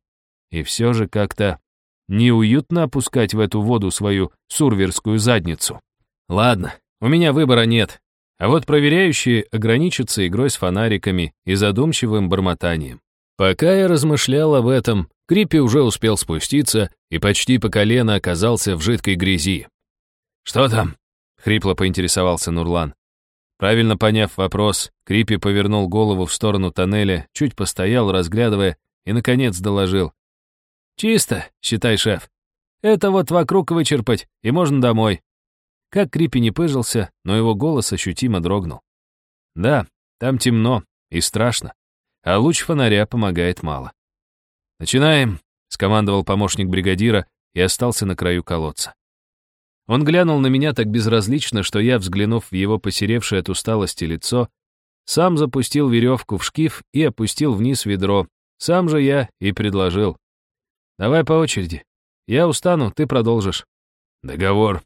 и все же как-то неуютно опускать в эту воду свою сурверскую задницу. Ладно, у меня выбора нет, а вот проверяющие ограничатся игрой с фонариками и задумчивым бормотанием. Пока я размышлял об этом, Крипи уже успел спуститься и почти по колено оказался в жидкой грязи. «Что там?» — хрипло поинтересовался Нурлан. Правильно поняв вопрос, Крипи повернул голову в сторону тоннеля, чуть постоял, разглядывая, и, наконец, доложил. «Чисто, считай, шеф. Это вот вокруг вычерпать, и можно домой». Как Крипи не пыжился, но его голос ощутимо дрогнул. «Да, там темно и страшно, а луч фонаря помогает мало». «Начинаем», — скомандовал помощник бригадира и остался на краю колодца. Он глянул на меня так безразлично, что я, взглянув в его посеревшее от усталости лицо, сам запустил веревку в шкив и опустил вниз ведро. Сам же я и предложил. «Давай по очереди. Я устану, ты продолжишь». «Договор».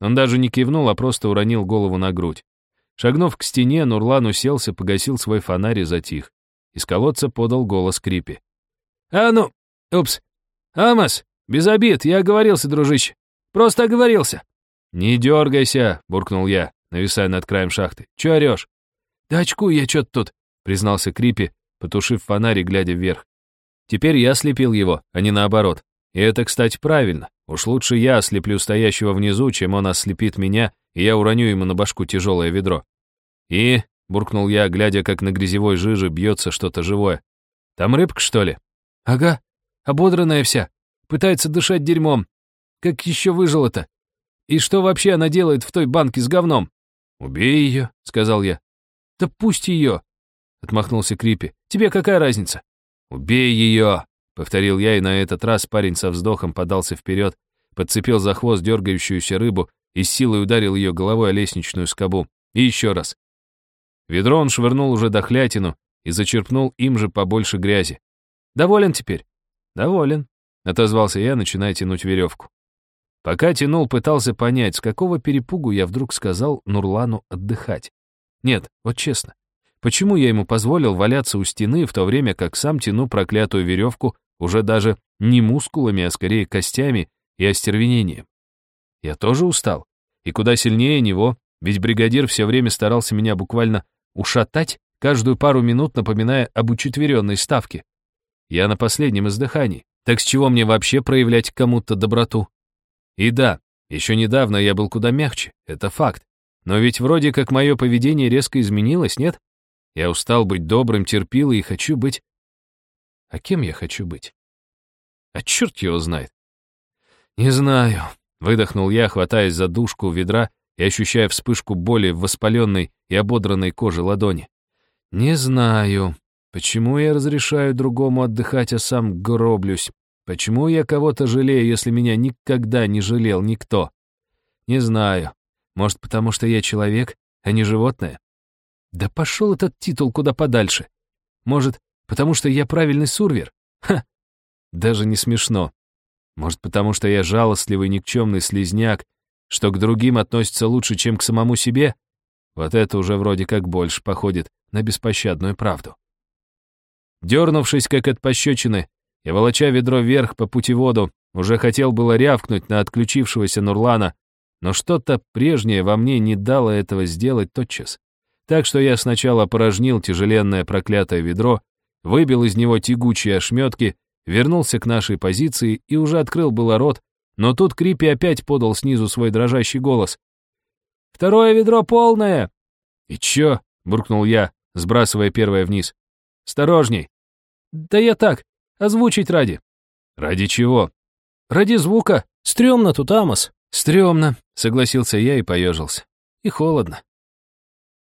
Он даже не кивнул, а просто уронил голову на грудь. Шагнув к стене, Нурлан уселся, погасил свой фонарь и затих. Из колодца подал голос Крипи. «А ну! Упс! Амос! Без обид, я оговорился, дружище. Просто оговорился». «Не дергайся», — буркнул я, нависая над краем шахты. «Чё орёшь?» «Да очкую я чё-то тут», — признался Крипи, потушив фонарь и глядя вверх. Теперь я слепил его, а не наоборот. И это, кстати, правильно. Уж лучше я ослеплю стоящего внизу, чем он ослепит меня, и я уроню ему на башку тяжелое ведро. «И?» — буркнул я, глядя, как на грязевой жиже бьется что-то живое. «Там рыбка, что ли?» «Ага, ободранная вся. Пытается дышать дерьмом. Как еще выжила-то? И что вообще она делает в той банке с говном? Убей ее, сказал я. Да пусть ее, отмахнулся Крипи. Тебе какая разница? Убей ее, повторил я, и на этот раз парень со вздохом подался вперед, подцепил за хвост дергающуюся рыбу и с силой ударил ее головой о лестничную скобу. И еще раз. Ведро он швырнул уже дохлятину и зачерпнул им же побольше грязи. «Доволен теперь?» «Доволен», — отозвался я, начиная тянуть веревку. Пока тянул, пытался понять, с какого перепугу я вдруг сказал Нурлану отдыхать. Нет, вот честно. Почему я ему позволил валяться у стены, в то время как сам тяну проклятую веревку уже даже не мускулами, а скорее костями и остервенением? Я тоже устал. И куда сильнее него, ведь бригадир все время старался меня буквально ушатать, каждую пару минут напоминая об учетверенной ставке. Я на последнем издыхании. Так с чего мне вообще проявлять кому-то доброту? И да, еще недавно я был куда мягче, это факт. Но ведь вроде как мое поведение резко изменилось, нет? Я устал быть добрым, терпилой и хочу быть... А кем я хочу быть? А черт его знает. Не знаю, выдохнул я, хватаясь за дужку ведра и ощущая вспышку боли в воспаленной и ободранной коже ладони. Не знаю, почему я разрешаю другому отдыхать, а сам гроблюсь. Почему я кого-то жалею, если меня никогда не жалел никто? Не знаю. Может, потому что я человек, а не животное? Да пошел этот титул куда подальше. Может, потому что я правильный сурвер? Ха! Даже не смешно. Может, потому что я жалостливый никчемный слезняк, что к другим относится лучше, чем к самому себе? Вот это уже вроде как больше походит на беспощадную правду. Дернувшись, как от пощечины, и, волоча ведро вверх по путеводу, уже хотел было рявкнуть на отключившегося Нурлана, но что-то прежнее во мне не дало этого сделать тотчас. Так что я сначала порожнил тяжеленное проклятое ведро, выбил из него тягучие ошметки, вернулся к нашей позиции и уже открыл было рот, но тут Крипи опять подал снизу свой дрожащий голос. «Второе ведро полное!» «И чё?» — буркнул я, сбрасывая первое вниз. «Осторожней!» «Да я так, Озвучить ради». «Ради чего?» «Ради звука. Стремно тут, Амос». «Стремно», — согласился я и поежился. «И холодно».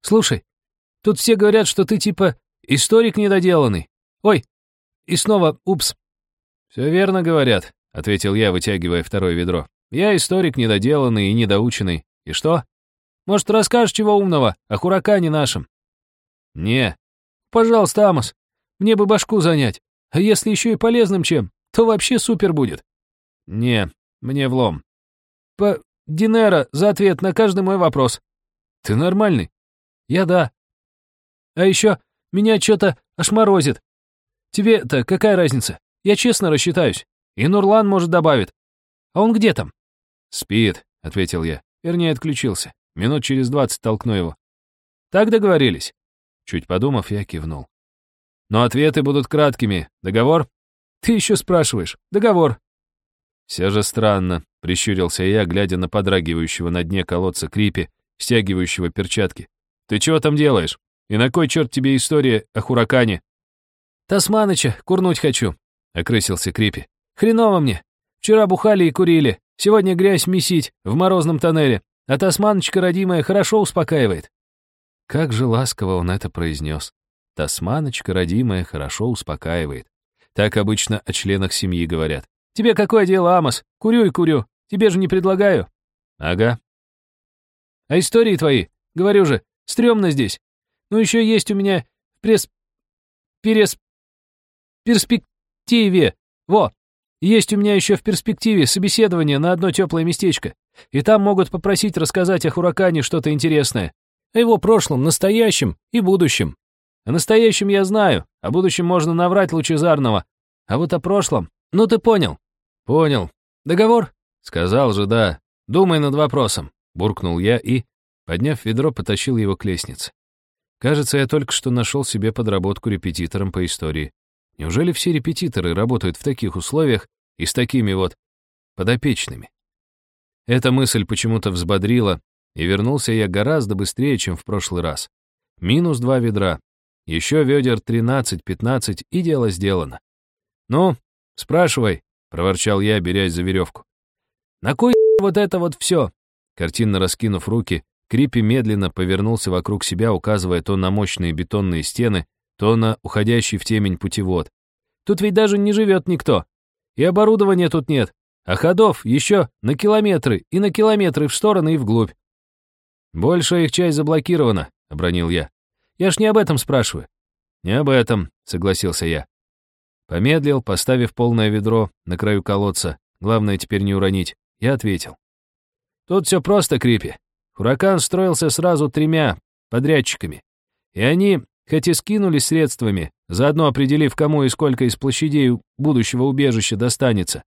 «Слушай, тут все говорят, что ты типа историк недоделанный. Ой, и снова упс». «Все верно говорят», — ответил я, вытягивая второе ведро. «Я историк недоделанный и недоученный. И что? Может, расскажешь чего умного о хуракане нашем?» «Не». «Пожалуйста, Амос, мне бы башку занять. А если еще и полезным чем, то вообще супер будет. Не, мне влом. По Динера за ответ на каждый мой вопрос. Ты нормальный? Я да. А еще меня что-то аж морозит. Тебе-то какая разница? Я честно рассчитаюсь. И Нурлан, может, добавит. А он где там?» «Спит», — ответил я. Вернее, отключился. Минут через двадцать толкну его. «Так договорились?» Чуть подумав, я кивнул. «Но ответы будут краткими. Договор?» «Ты еще спрашиваешь. Договор». «Все же странно», — прищурился я, глядя на подрагивающего на дне колодца Крипи, стягивающего перчатки. «Ты чего там делаешь? И на кой черт тебе история о Хуракане?» «Тасманыча курнуть хочу», — окрысился Крипи. «Хреново мне. Вчера бухали и курили. Сегодня грязь месить в морозном тоннеле. А Тасманочка, родимая, хорошо успокаивает». Как же ласково он это произнес. Тасманочка, родимая, хорошо успокаивает. Так обычно о членах семьи говорят. «Тебе какое дело, Амос? Курю и курю. Тебе же не предлагаю». «Ага». «А истории твои? Говорю же, стрёмно здесь. Ну еще есть у меня пресс... перес... перспективе. Во, есть у меня еще в перспективе собеседование на одно теплое местечко. И там могут попросить рассказать о Хуракане что-то интересное. О его прошлом, настоящем и будущем. О настоящем я знаю, о будущем можно наврать лучезарного. А вот о прошлом, ну ты понял. Понял. Договор? Сказал же, да. Думай над вопросом. Буркнул я и, подняв ведро, потащил его к лестнице. Кажется, я только что нашел себе подработку репетитором по истории. Неужели все репетиторы работают в таких условиях и с такими вот подопечными? Эта мысль почему-то взбодрила, и вернулся я гораздо быстрее, чем в прошлый раз. Минус два ведра. Еще ведер 13-15, и дело сделано. «Ну, спрашивай», — проворчал я, берясь за веревку. «На кой вот это вот все?» Картинно раскинув руки, Крипи медленно повернулся вокруг себя, указывая то на мощные бетонные стены, то на уходящий в темень путевод. «Тут ведь даже не живет никто. И оборудования тут нет. А ходов еще на километры и на километры в стороны и вглубь. «Большая их часть заблокирована», — обронил я. «Я ж не об этом спрашиваю». «Не об этом», — согласился я. Помедлил, поставив полное ведро на краю колодца. Главное теперь не уронить. Я ответил. «Тут все просто, Крипи. Хуракан строился сразу тремя подрядчиками. И они, хоть и скинулись средствами, заодно определив, кому и сколько из площадей будущего убежища достанется,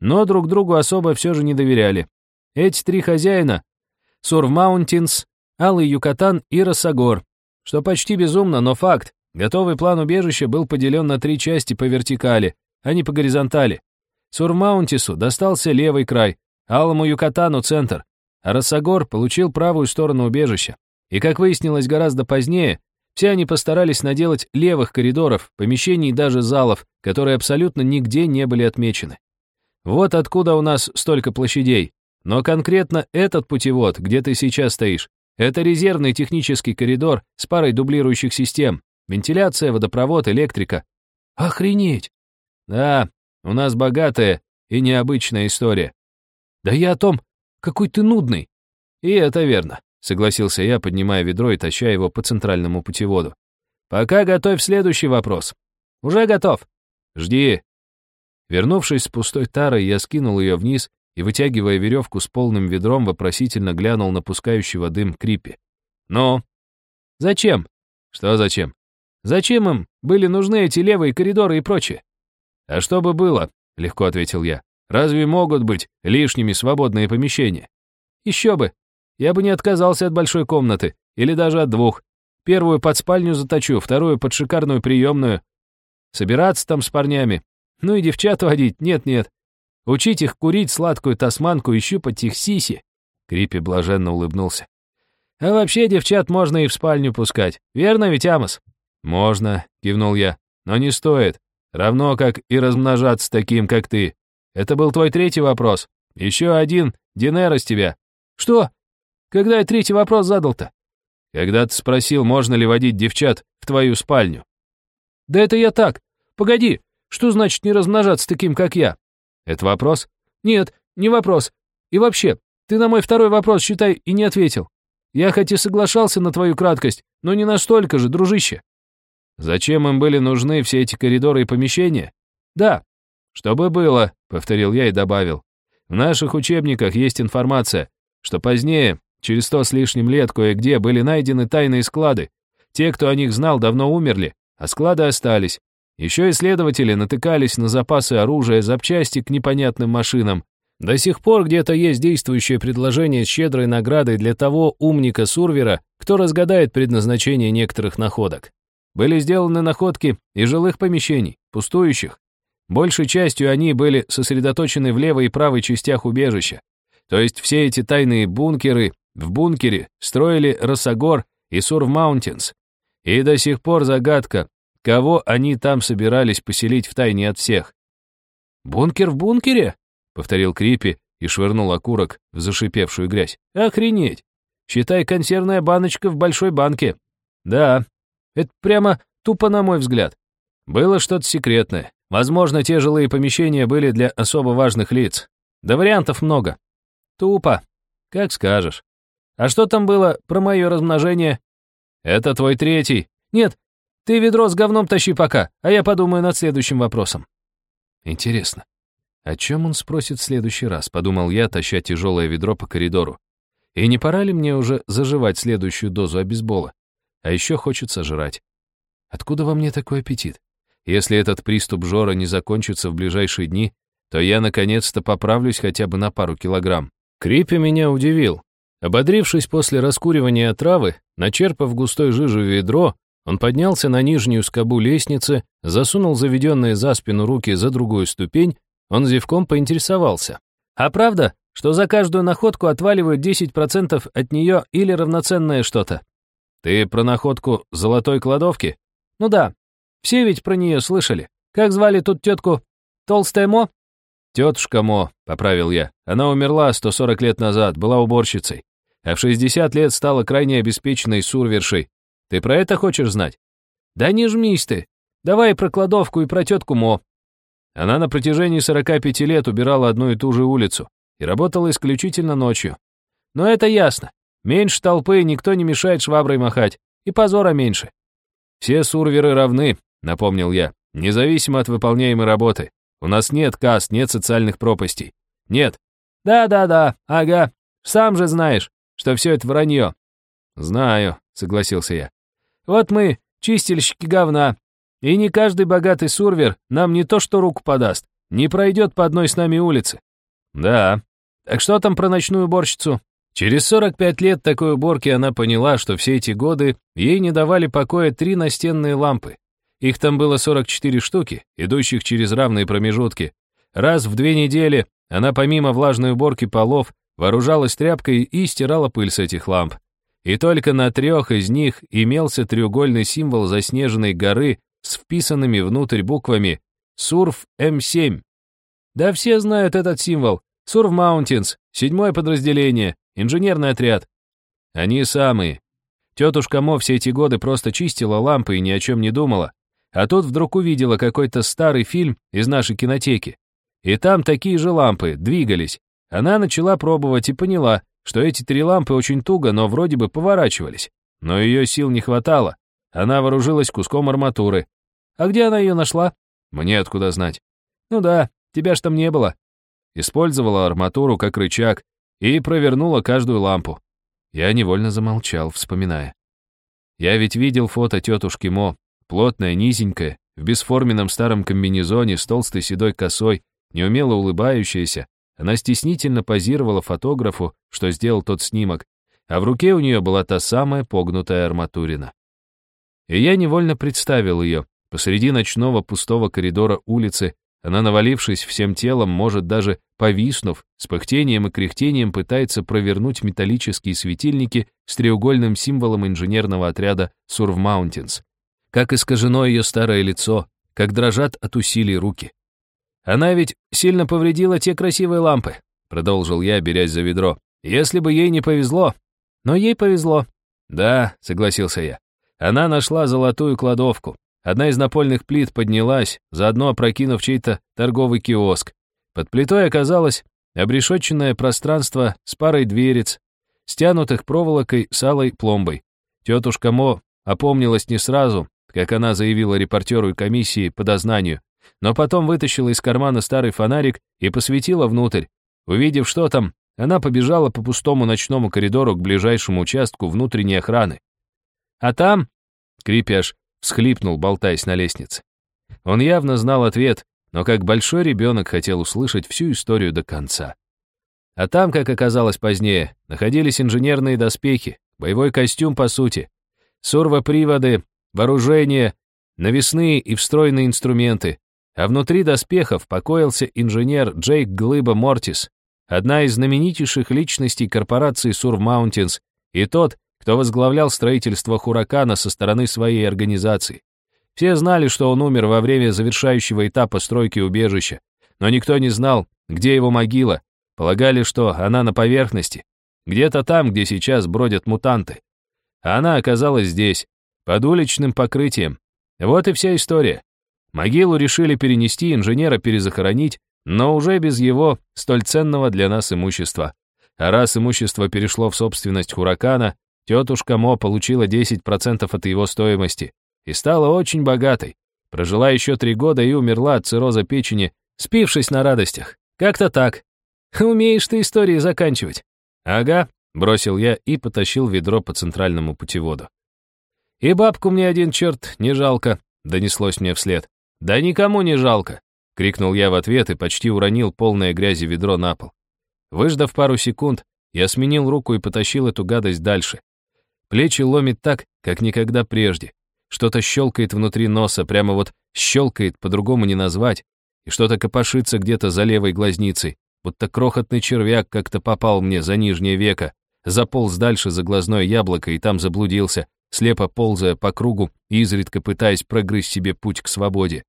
но друг другу особо все же не доверяли. Эти три хозяина — Сурв Маунтинс, Алый Юкатан и Росогор, что почти безумно, но факт. Готовый план убежища был поделен на три части по вертикали, а не по горизонтали. Сурмаунтису достался левый край, Алому Юкатану — центр, а Росогор получил правую сторону убежища. И, как выяснилось гораздо позднее, все они постарались наделать левых коридоров, помещений и даже залов, которые абсолютно нигде не были отмечены. Вот откуда у нас столько площадей. Но конкретно этот путевод, где ты сейчас стоишь, это резервный технический коридор с парой дублирующих систем. Вентиляция, водопровод, электрика. Охренеть! Да, у нас богатая и необычная история. Да я о том, какой ты нудный. И это верно, согласился я, поднимая ведро и таща его по центральному путеводу. Пока готовь следующий вопрос. Уже готов. Жди, Вернувшись с пустой тарой, я скинул ее вниз и, вытягивая веревку с полным ведром, вопросительно глянул на пускающего дым Крипи. «Ну?» «Зачем?» «Что зачем?» «Зачем им были нужны эти левые коридоры и прочее?» «А что бы было?» — легко ответил я. «Разве могут быть лишними свободные помещения?» «Еще бы! Я бы не отказался от большой комнаты, или даже от двух. Первую под спальню заточу, вторую под шикарную приемную. Собираться там с парнями, ну и девчат водить, нет-нет. Учить их курить сладкую тасманку и щупать их сиси. Крипи блаженно улыбнулся. А вообще девчат можно и в спальню пускать. Верно ведь, Амос? Можно, кивнул я. Но не стоит. Равно как и размножаться таким, как ты. Это был твой третий вопрос. Еще один Динера с тебя. Что? Когда я третий вопрос задал-то? Когда ты спросил, можно ли водить девчат в твою спальню. Да это я так. Погоди, что значит не размножаться таким, как я? Это вопрос? Нет, не вопрос. И вообще, ты на мой второй вопрос, считай, и не ответил. Я хоть и соглашался на твою краткость, но не настолько же, дружище. Зачем им были нужны все эти коридоры и помещения? Да. Чтобы было, повторил я и добавил. В наших учебниках есть информация, что позднее, через сто с лишним лет, кое-где были найдены тайные склады. Те, кто о них знал, давно умерли, а склады остались. Еще исследователи натыкались на запасы оружия, запчасти к непонятным машинам. До сих пор где-то есть действующее предложение с щедрой наградой для того умника-сурвера, кто разгадает предназначение некоторых находок. Были сделаны находки и жилых помещений, пустующих. Большей частью они были сосредоточены в левой и правой частях убежища. То есть все эти тайные бункеры в бункере строили Росогор и Сурв Маунтинс. И до сих пор загадка, Кого они там собирались поселить в тайне от всех? «Бункер в бункере?» — повторил Крипи и швырнул окурок в зашипевшую грязь. «Охренеть! Считай, консервная баночка в большой банке. Да, это прямо тупо на мой взгляд. Было что-то секретное. Возможно, те жилые помещения были для особо важных лиц. Да вариантов много. Тупо. Как скажешь. А что там было про мое размножение? Это твой третий. Нет, ты ведро с говном тащи пока, а я подумаю над следующим вопросом». Интересно, о чем он спросит в следующий раз, подумал я, таща тяжелое ведро по коридору. И не пора ли мне уже заживать следующую дозу обезбола? А еще хочется жрать. Откуда во мне такой аппетит? Если этот приступ жора не закончится в ближайшие дни, то я наконец-то поправлюсь хотя бы на пару килограмм. Крипи меня удивил. Ободрившись после раскуривания травы, начерпав густой жижу ведро, он поднялся на нижнюю скобу лестницы, засунул заведенные за спину руки за другую ступень, он зевком поинтересовался. «А правда, что за каждую находку отваливают 10% от нее или равноценное что-то?» «Ты про находку золотой кладовки?» «Ну да. Все ведь про нее слышали. Как звали тут тетку? Толстая Мо?» «Тетушка Мо», — поправил я. «Она умерла 140 лет назад, была уборщицей. А в 60 лет стала крайне обеспеченной сурвершей, ты про это хочешь знать? Да не жмись ты. Давай про кладовку и про тетку Мо. Она на протяжении 45 лет убирала одну и ту же улицу и работала исключительно ночью. Но это ясно. Меньше толпы, никто не мешает шваброй махать. И позора меньше. Все сурверы равны, напомнил я, независимо от выполняемой работы. У нас нет каст, нет социальных пропастей. Нет. Да-да-да, ага. Сам же знаешь, что все это вранье. Знаю, согласился я. Вот мы, чистильщики говна, и не каждый богатый сурвер нам не то что руку подаст, не пройдет по одной с нами улице. Да. Так что там про ночную уборщицу? Через 45 лет такой уборки она поняла, что все эти годы ей не давали покоя три настенные лампы. Их там было 44 штуки, идущих через равные промежутки. Раз в две недели она помимо влажной уборки полов вооружалась тряпкой и стирала пыль с этих ламп. И только на трех из них имелся треугольный символ заснеженной горы с вписанными внутрь буквами «Сурв М7». Да все знают этот символ. Сурв Маунтинс, седьмое подразделение, инженерный отряд. Они самые. Тетушка Мо все эти годы просто чистила лампы и ни о чем не думала. А тут вдруг увидела какой-то старый фильм из нашей кинотеки. И там такие же лампы двигались. Она начала пробовать и поняла, что эти три лампы очень туго, но вроде бы поворачивались. Но ее сил не хватало. Она вооружилась куском арматуры. А где она ее нашла? Мне откуда знать. Ну да, тебя ж там не было. Использовала арматуру как рычаг и провернула каждую лампу. Я невольно замолчал, вспоминая. Я ведь видел фото тетушки Мо, плотная, низенькая, в бесформенном старом комбинезоне с толстой седой косой, неумело улыбающаяся, она стеснительно позировала фотографу, что сделал тот снимок, а в руке у нее была та самая погнутая арматурина. И я невольно представил ее. Посреди ночного пустого коридора улицы она, навалившись всем телом, может даже повиснув, с пыхтением и кряхтением пытается провернуть металлические светильники с треугольным символом инженерного отряда Сурв Маунтинс. Как искажено ее старое лицо, как дрожат от усилий руки. Она ведь сильно повредила те красивые лампы, продолжил я, берясь за ведро. Если бы ей не повезло. Но ей повезло. Да, согласился я. Она нашла золотую кладовку. Одна из напольных плит поднялась, заодно опрокинув чей-то торговый киоск. Под плитой оказалось обрешетченное пространство с парой дверец, стянутых проволокой с алой пломбой. Тетушка Мо опомнилась не сразу, как она заявила репортеру и комиссии по дознанию, но потом вытащила из кармана старый фонарик и посветила внутрь. Увидев, что там, она побежала по пустому ночному коридору к ближайшему участку внутренней охраны. А там Крипи всхлипнул, болтаясь на лестнице. Он явно знал ответ, но как большой ребенок хотел услышать всю историю до конца. А там, как оказалось позднее, находились инженерные доспехи, боевой костюм по сути, сурвоприводы, вооружение, навесные и встроенные инструменты, а внутри доспехов покоился инженер Джейк Глыба Мортис, одна из знаменитейших личностей корпорации Surf Mountains и тот, кто возглавлял строительство Хуракана со стороны своей организации. Все знали, что он умер во время завершающего этапа стройки убежища, но никто не знал, где его могила, полагали, что она на поверхности, где-то там, где сейчас бродят мутанты. А она оказалась здесь, под уличным покрытием. Вот и вся история. Могилу решили перенести, инженера перезахоронить, но уже без его столь ценного для нас имущества. А раз имущество перешло в собственность Хуракана, тетушка Мо получила 10% от его стоимости и стала очень богатой. Прожила еще три года и умерла от цирроза печени, спившись на радостях. Как-то так. Умеешь ты истории заканчивать. Ага, бросил я и потащил ведро по центральному путеводу. И бабку мне один черт не жалко, донеслось мне вслед. Да никому не жалко, крикнул я в ответ и почти уронил полное грязи ведро на пол. Выждав пару секунд, я сменил руку и потащил эту гадость дальше. Плечи ломит так, как никогда прежде. Что-то щелкает внутри носа, прямо вот щелкает, по-другому не назвать, и что-то копошится где-то за левой глазницей, будто крохотный червяк как-то попал мне за нижнее веко, заполз дальше за глазное яблоко и там заблудился, слепо ползая по кругу и изредка пытаясь прогрызть себе путь к свободе.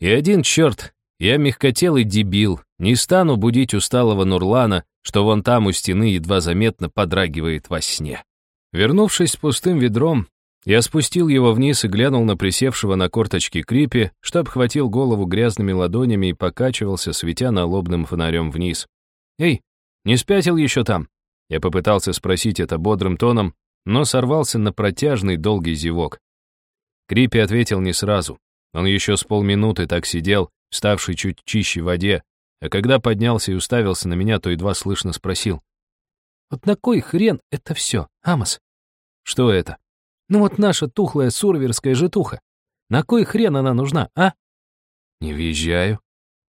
И один черт, я мягкотелый дебил, не стану будить усталого Нурлана, что вон там у стены едва заметно подрагивает во сне. Вернувшись с пустым ведром, я спустил его вниз и глянул на присевшего на корточки Крипи, что обхватил голову грязными ладонями и покачивался, светя налобным фонарем вниз. «Эй, не спятил еще там?» Я попытался спросить это бодрым тоном, но сорвался на протяжный долгий зевок. Крипи ответил не сразу. Он еще с полминуты так сидел, ставший чуть чище в воде, а когда поднялся и уставился на меня, то едва слышно спросил. «Вот на кой хрен это все, Амос?» «Что это?» «Ну вот наша тухлая сурверская житуха. На кой хрен она нужна, а?» «Не въезжаю».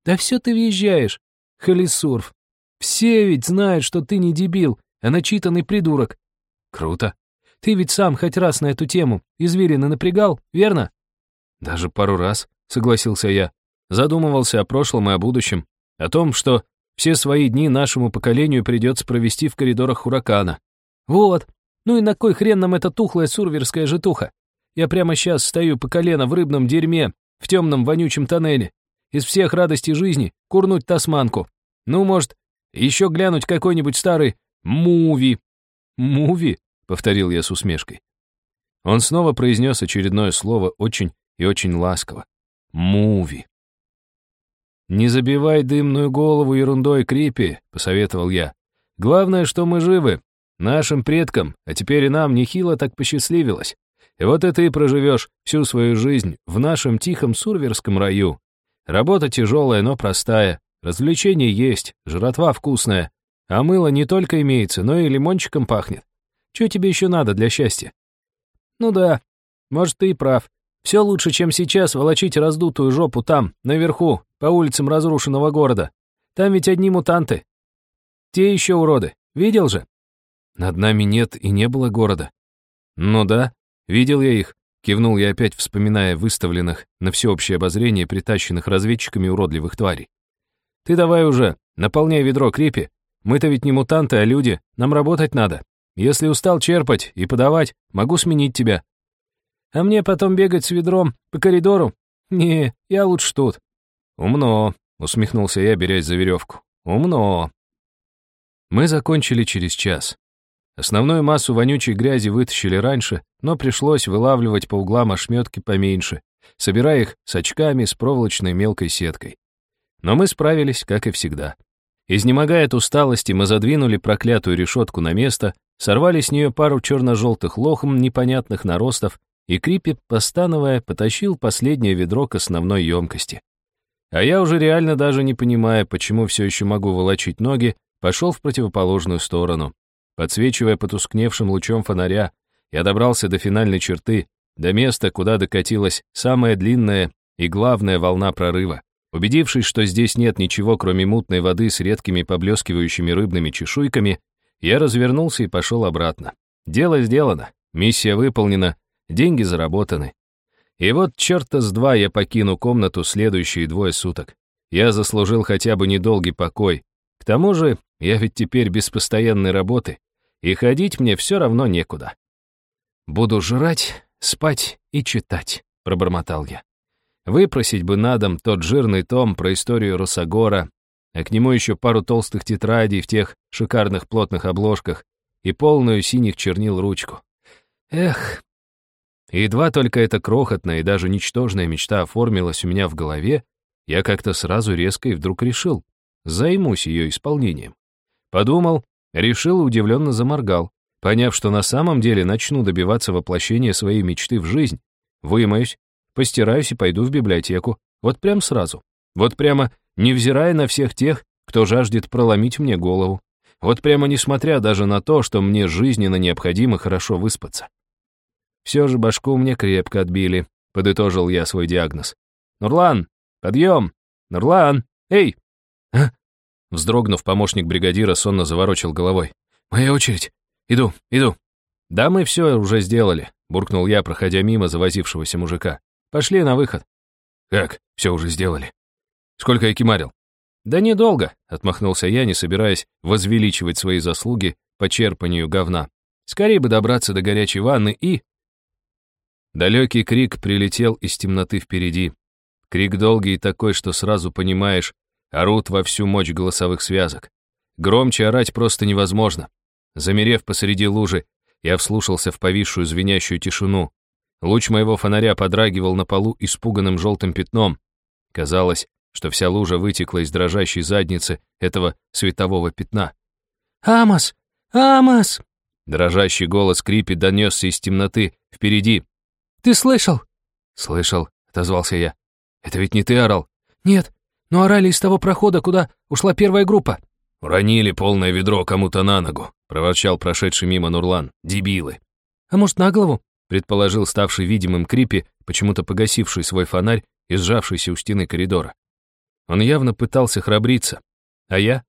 «Да все ты въезжаешь, Халисурф. Все ведь знают, что ты не дебил, а начитанный придурок». «Круто. Ты ведь сам хоть раз на эту тему извилины напрягал, верно?» «Даже пару раз», — согласился я. Задумывался о прошлом и о будущем, о том, что все свои дни нашему поколению придется провести в коридорах Хуракана. Вот. Ну и на кой хрен нам эта тухлая сурверская житуха? Я прямо сейчас стою по колено в рыбном дерьме, в темном вонючем тоннеле. Из всех радостей жизни курнуть тасманку. Ну, может, еще глянуть какой-нибудь старый муви. Муви? — повторил я с усмешкой. Он снова произнес очередное слово очень и очень ласково. «Муви». «Не забивай дымную голову ерундой, Крипи», — посоветовал я. «Главное, что мы живы. Нашим предкам, а теперь и нам нехило так посчастливилось. И вот это и проживешь всю свою жизнь в нашем тихом сурверском раю. Работа тяжелая, но простая. Развлечения есть, жратва вкусная. А мыло не только имеется, но и лимончиком пахнет. Что тебе еще надо для счастья? Ну да, может, ты и прав. Все лучше, чем сейчас волочить раздутую жопу там, наверху, по улицам разрушенного города. Там ведь одни мутанты. Те еще уроды. Видел же? Над нами нет и не было города. Ну да, видел я их. Кивнул я опять, вспоминая выставленных на всеобщее обозрение притащенных разведчиками уродливых тварей. Ты давай уже, наполняй ведро крепи. Мы-то ведь не мутанты, а люди, нам работать надо. Если устал черпать и подавать, могу сменить тебя. А мне потом бегать с ведром по коридору? Не, я лучше тут. Умно, усмехнулся я, берясь за веревку. Умно. Мы закончили через час. Основную массу вонючей грязи вытащили раньше, но пришлось вылавливать по углам ошметки поменьше, собирая их с очками с проволочной мелкой сеткой. Но мы справились, как и всегда. Изнемогая от усталости, мы задвинули проклятую решетку на место, сорвали с нее пару черно-желтых лохом непонятных наростов, и Крипи, постановая, потащил последнее ведро к основной емкости. А я уже реально даже не понимая, почему все еще могу волочить ноги, пошел в противоположную сторону. Подсвечивая потускневшим лучом фонаря, я добрался до финальной черты, до места, куда докатилась самая длинная и главная волна прорыва. Убедившись, что здесь нет ничего, кроме мутной воды с редкими поблескивающими рыбными чешуйками, я развернулся и пошел обратно. Дело сделано, миссия выполнена, деньги заработаны. И вот черта с два я покину комнату следующие двое суток. Я заслужил хотя бы недолгий покой. К тому же я ведь теперь без постоянной работы, и ходить мне все равно некуда. «Буду жрать, спать и читать», — пробормотал я. Выпросить бы на дом тот жирный том про историю Росогора, а к нему еще пару толстых тетрадей в тех шикарных плотных обложках и полную синих чернил ручку. Эх, едва только эта крохотная и даже ничтожная мечта оформилась у меня в голове, я как-то сразу резко и вдруг решил, займусь ее исполнением. Подумал, решил и удивленно заморгал, поняв, что на самом деле начну добиваться воплощения своей мечты в жизнь, вымоюсь, постираюсь и пойду в библиотеку. Вот прям сразу. Вот прямо, невзирая на всех тех, кто жаждет проломить мне голову. Вот прямо несмотря даже на то, что мне жизненно необходимо хорошо выспаться. Все же башку мне крепко отбили, подытожил я свой диагноз. «Нурлан, подъем! Нурлан, эй!» «А?» Вздрогнув, помощник бригадира сонно заворочил головой. «Моя очередь. Иду, иду». «Да мы все уже сделали», — буркнул я, проходя мимо завозившегося мужика. «Пошли на выход». «Как? Все уже сделали? Сколько я кемарил?» «Да недолго», — отмахнулся я, не собираясь возвеличивать свои заслуги по черпанию говна. «Скорее бы добраться до горячей ванны и...» Далекий крик прилетел из темноты впереди. Крик долгий и такой, что сразу понимаешь, Орут во всю мощь голосовых связок. Громче орать просто невозможно. Замерев посреди лужи, я вслушался в повисшую звенящую тишину. Луч моего фонаря подрагивал на полу испуганным желтым пятном. Казалось, что вся лужа вытекла из дрожащей задницы этого светового пятна. «Амос! Амос!» Дрожащий голос Крипи донесся из темноты впереди. «Ты слышал?» «Слышал», — отозвался я. «Это ведь не ты орал?» «Нет, но орали из того прохода, куда ушла первая группа». «Уронили полное ведро кому-то на ногу», — проворчал прошедший мимо Нурлан. «Дебилы». «А может, на голову?» — предположил ставший видимым Крипи, почему-то погасивший свой фонарь и сжавшийся у стены коридора. Он явно пытался храбриться. А я?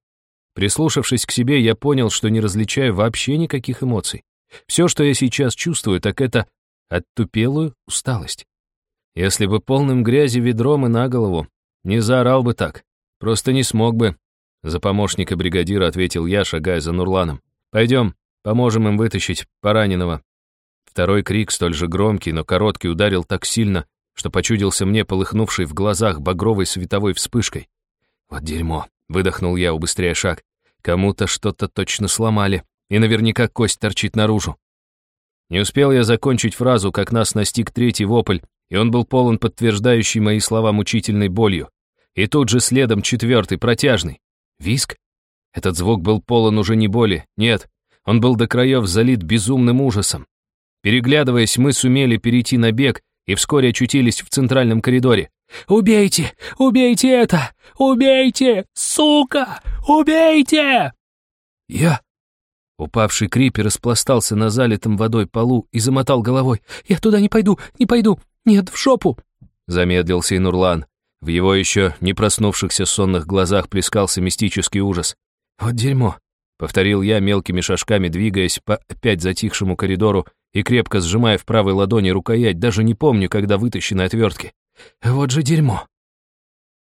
Прислушавшись к себе, я понял, что не различаю вообще никаких эмоций. Все, что я сейчас чувствую, так это оттупелую усталость. Если бы полным грязи ведром и на голову, не заорал бы так. Просто не смог бы. За помощника бригадира ответил я, шагая за Нурланом. Пойдем, поможем им вытащить пораненого. Второй крик, столь же громкий, но короткий, ударил так сильно, что почудился мне полыхнувший в глазах багровой световой вспышкой. «Вот дерьмо!» — выдохнул я, убыстряя шаг. «Кому-то что-то точно сломали, и наверняка кость торчит наружу». Не успел я закончить фразу, как нас настиг третий вопль, и он был полон подтверждающий мои слова мучительной болью. И тут же следом четвертый, протяжный. Виск? Этот звук был полон уже не боли, нет, он был до краев залит безумным ужасом. Переглядываясь, мы сумели перейти на бег и вскоре очутились в центральном коридоре. «Убейте! Убейте это! Убейте! Сука! Убейте!» «Я...» Упавший крипер распластался на залитом водой полу и замотал головой. «Я туда не пойду, не пойду! Нет, в жопу!» Замедлился и Нурлан. В его еще не проснувшихся сонных глазах плескался мистический ужас. «Вот дерьмо!» — повторил я мелкими шажками, двигаясь по опять затихшему коридору и крепко сжимая в правой ладони рукоять, даже не помню, когда вытащены отвертки. «Вот же дерьмо!»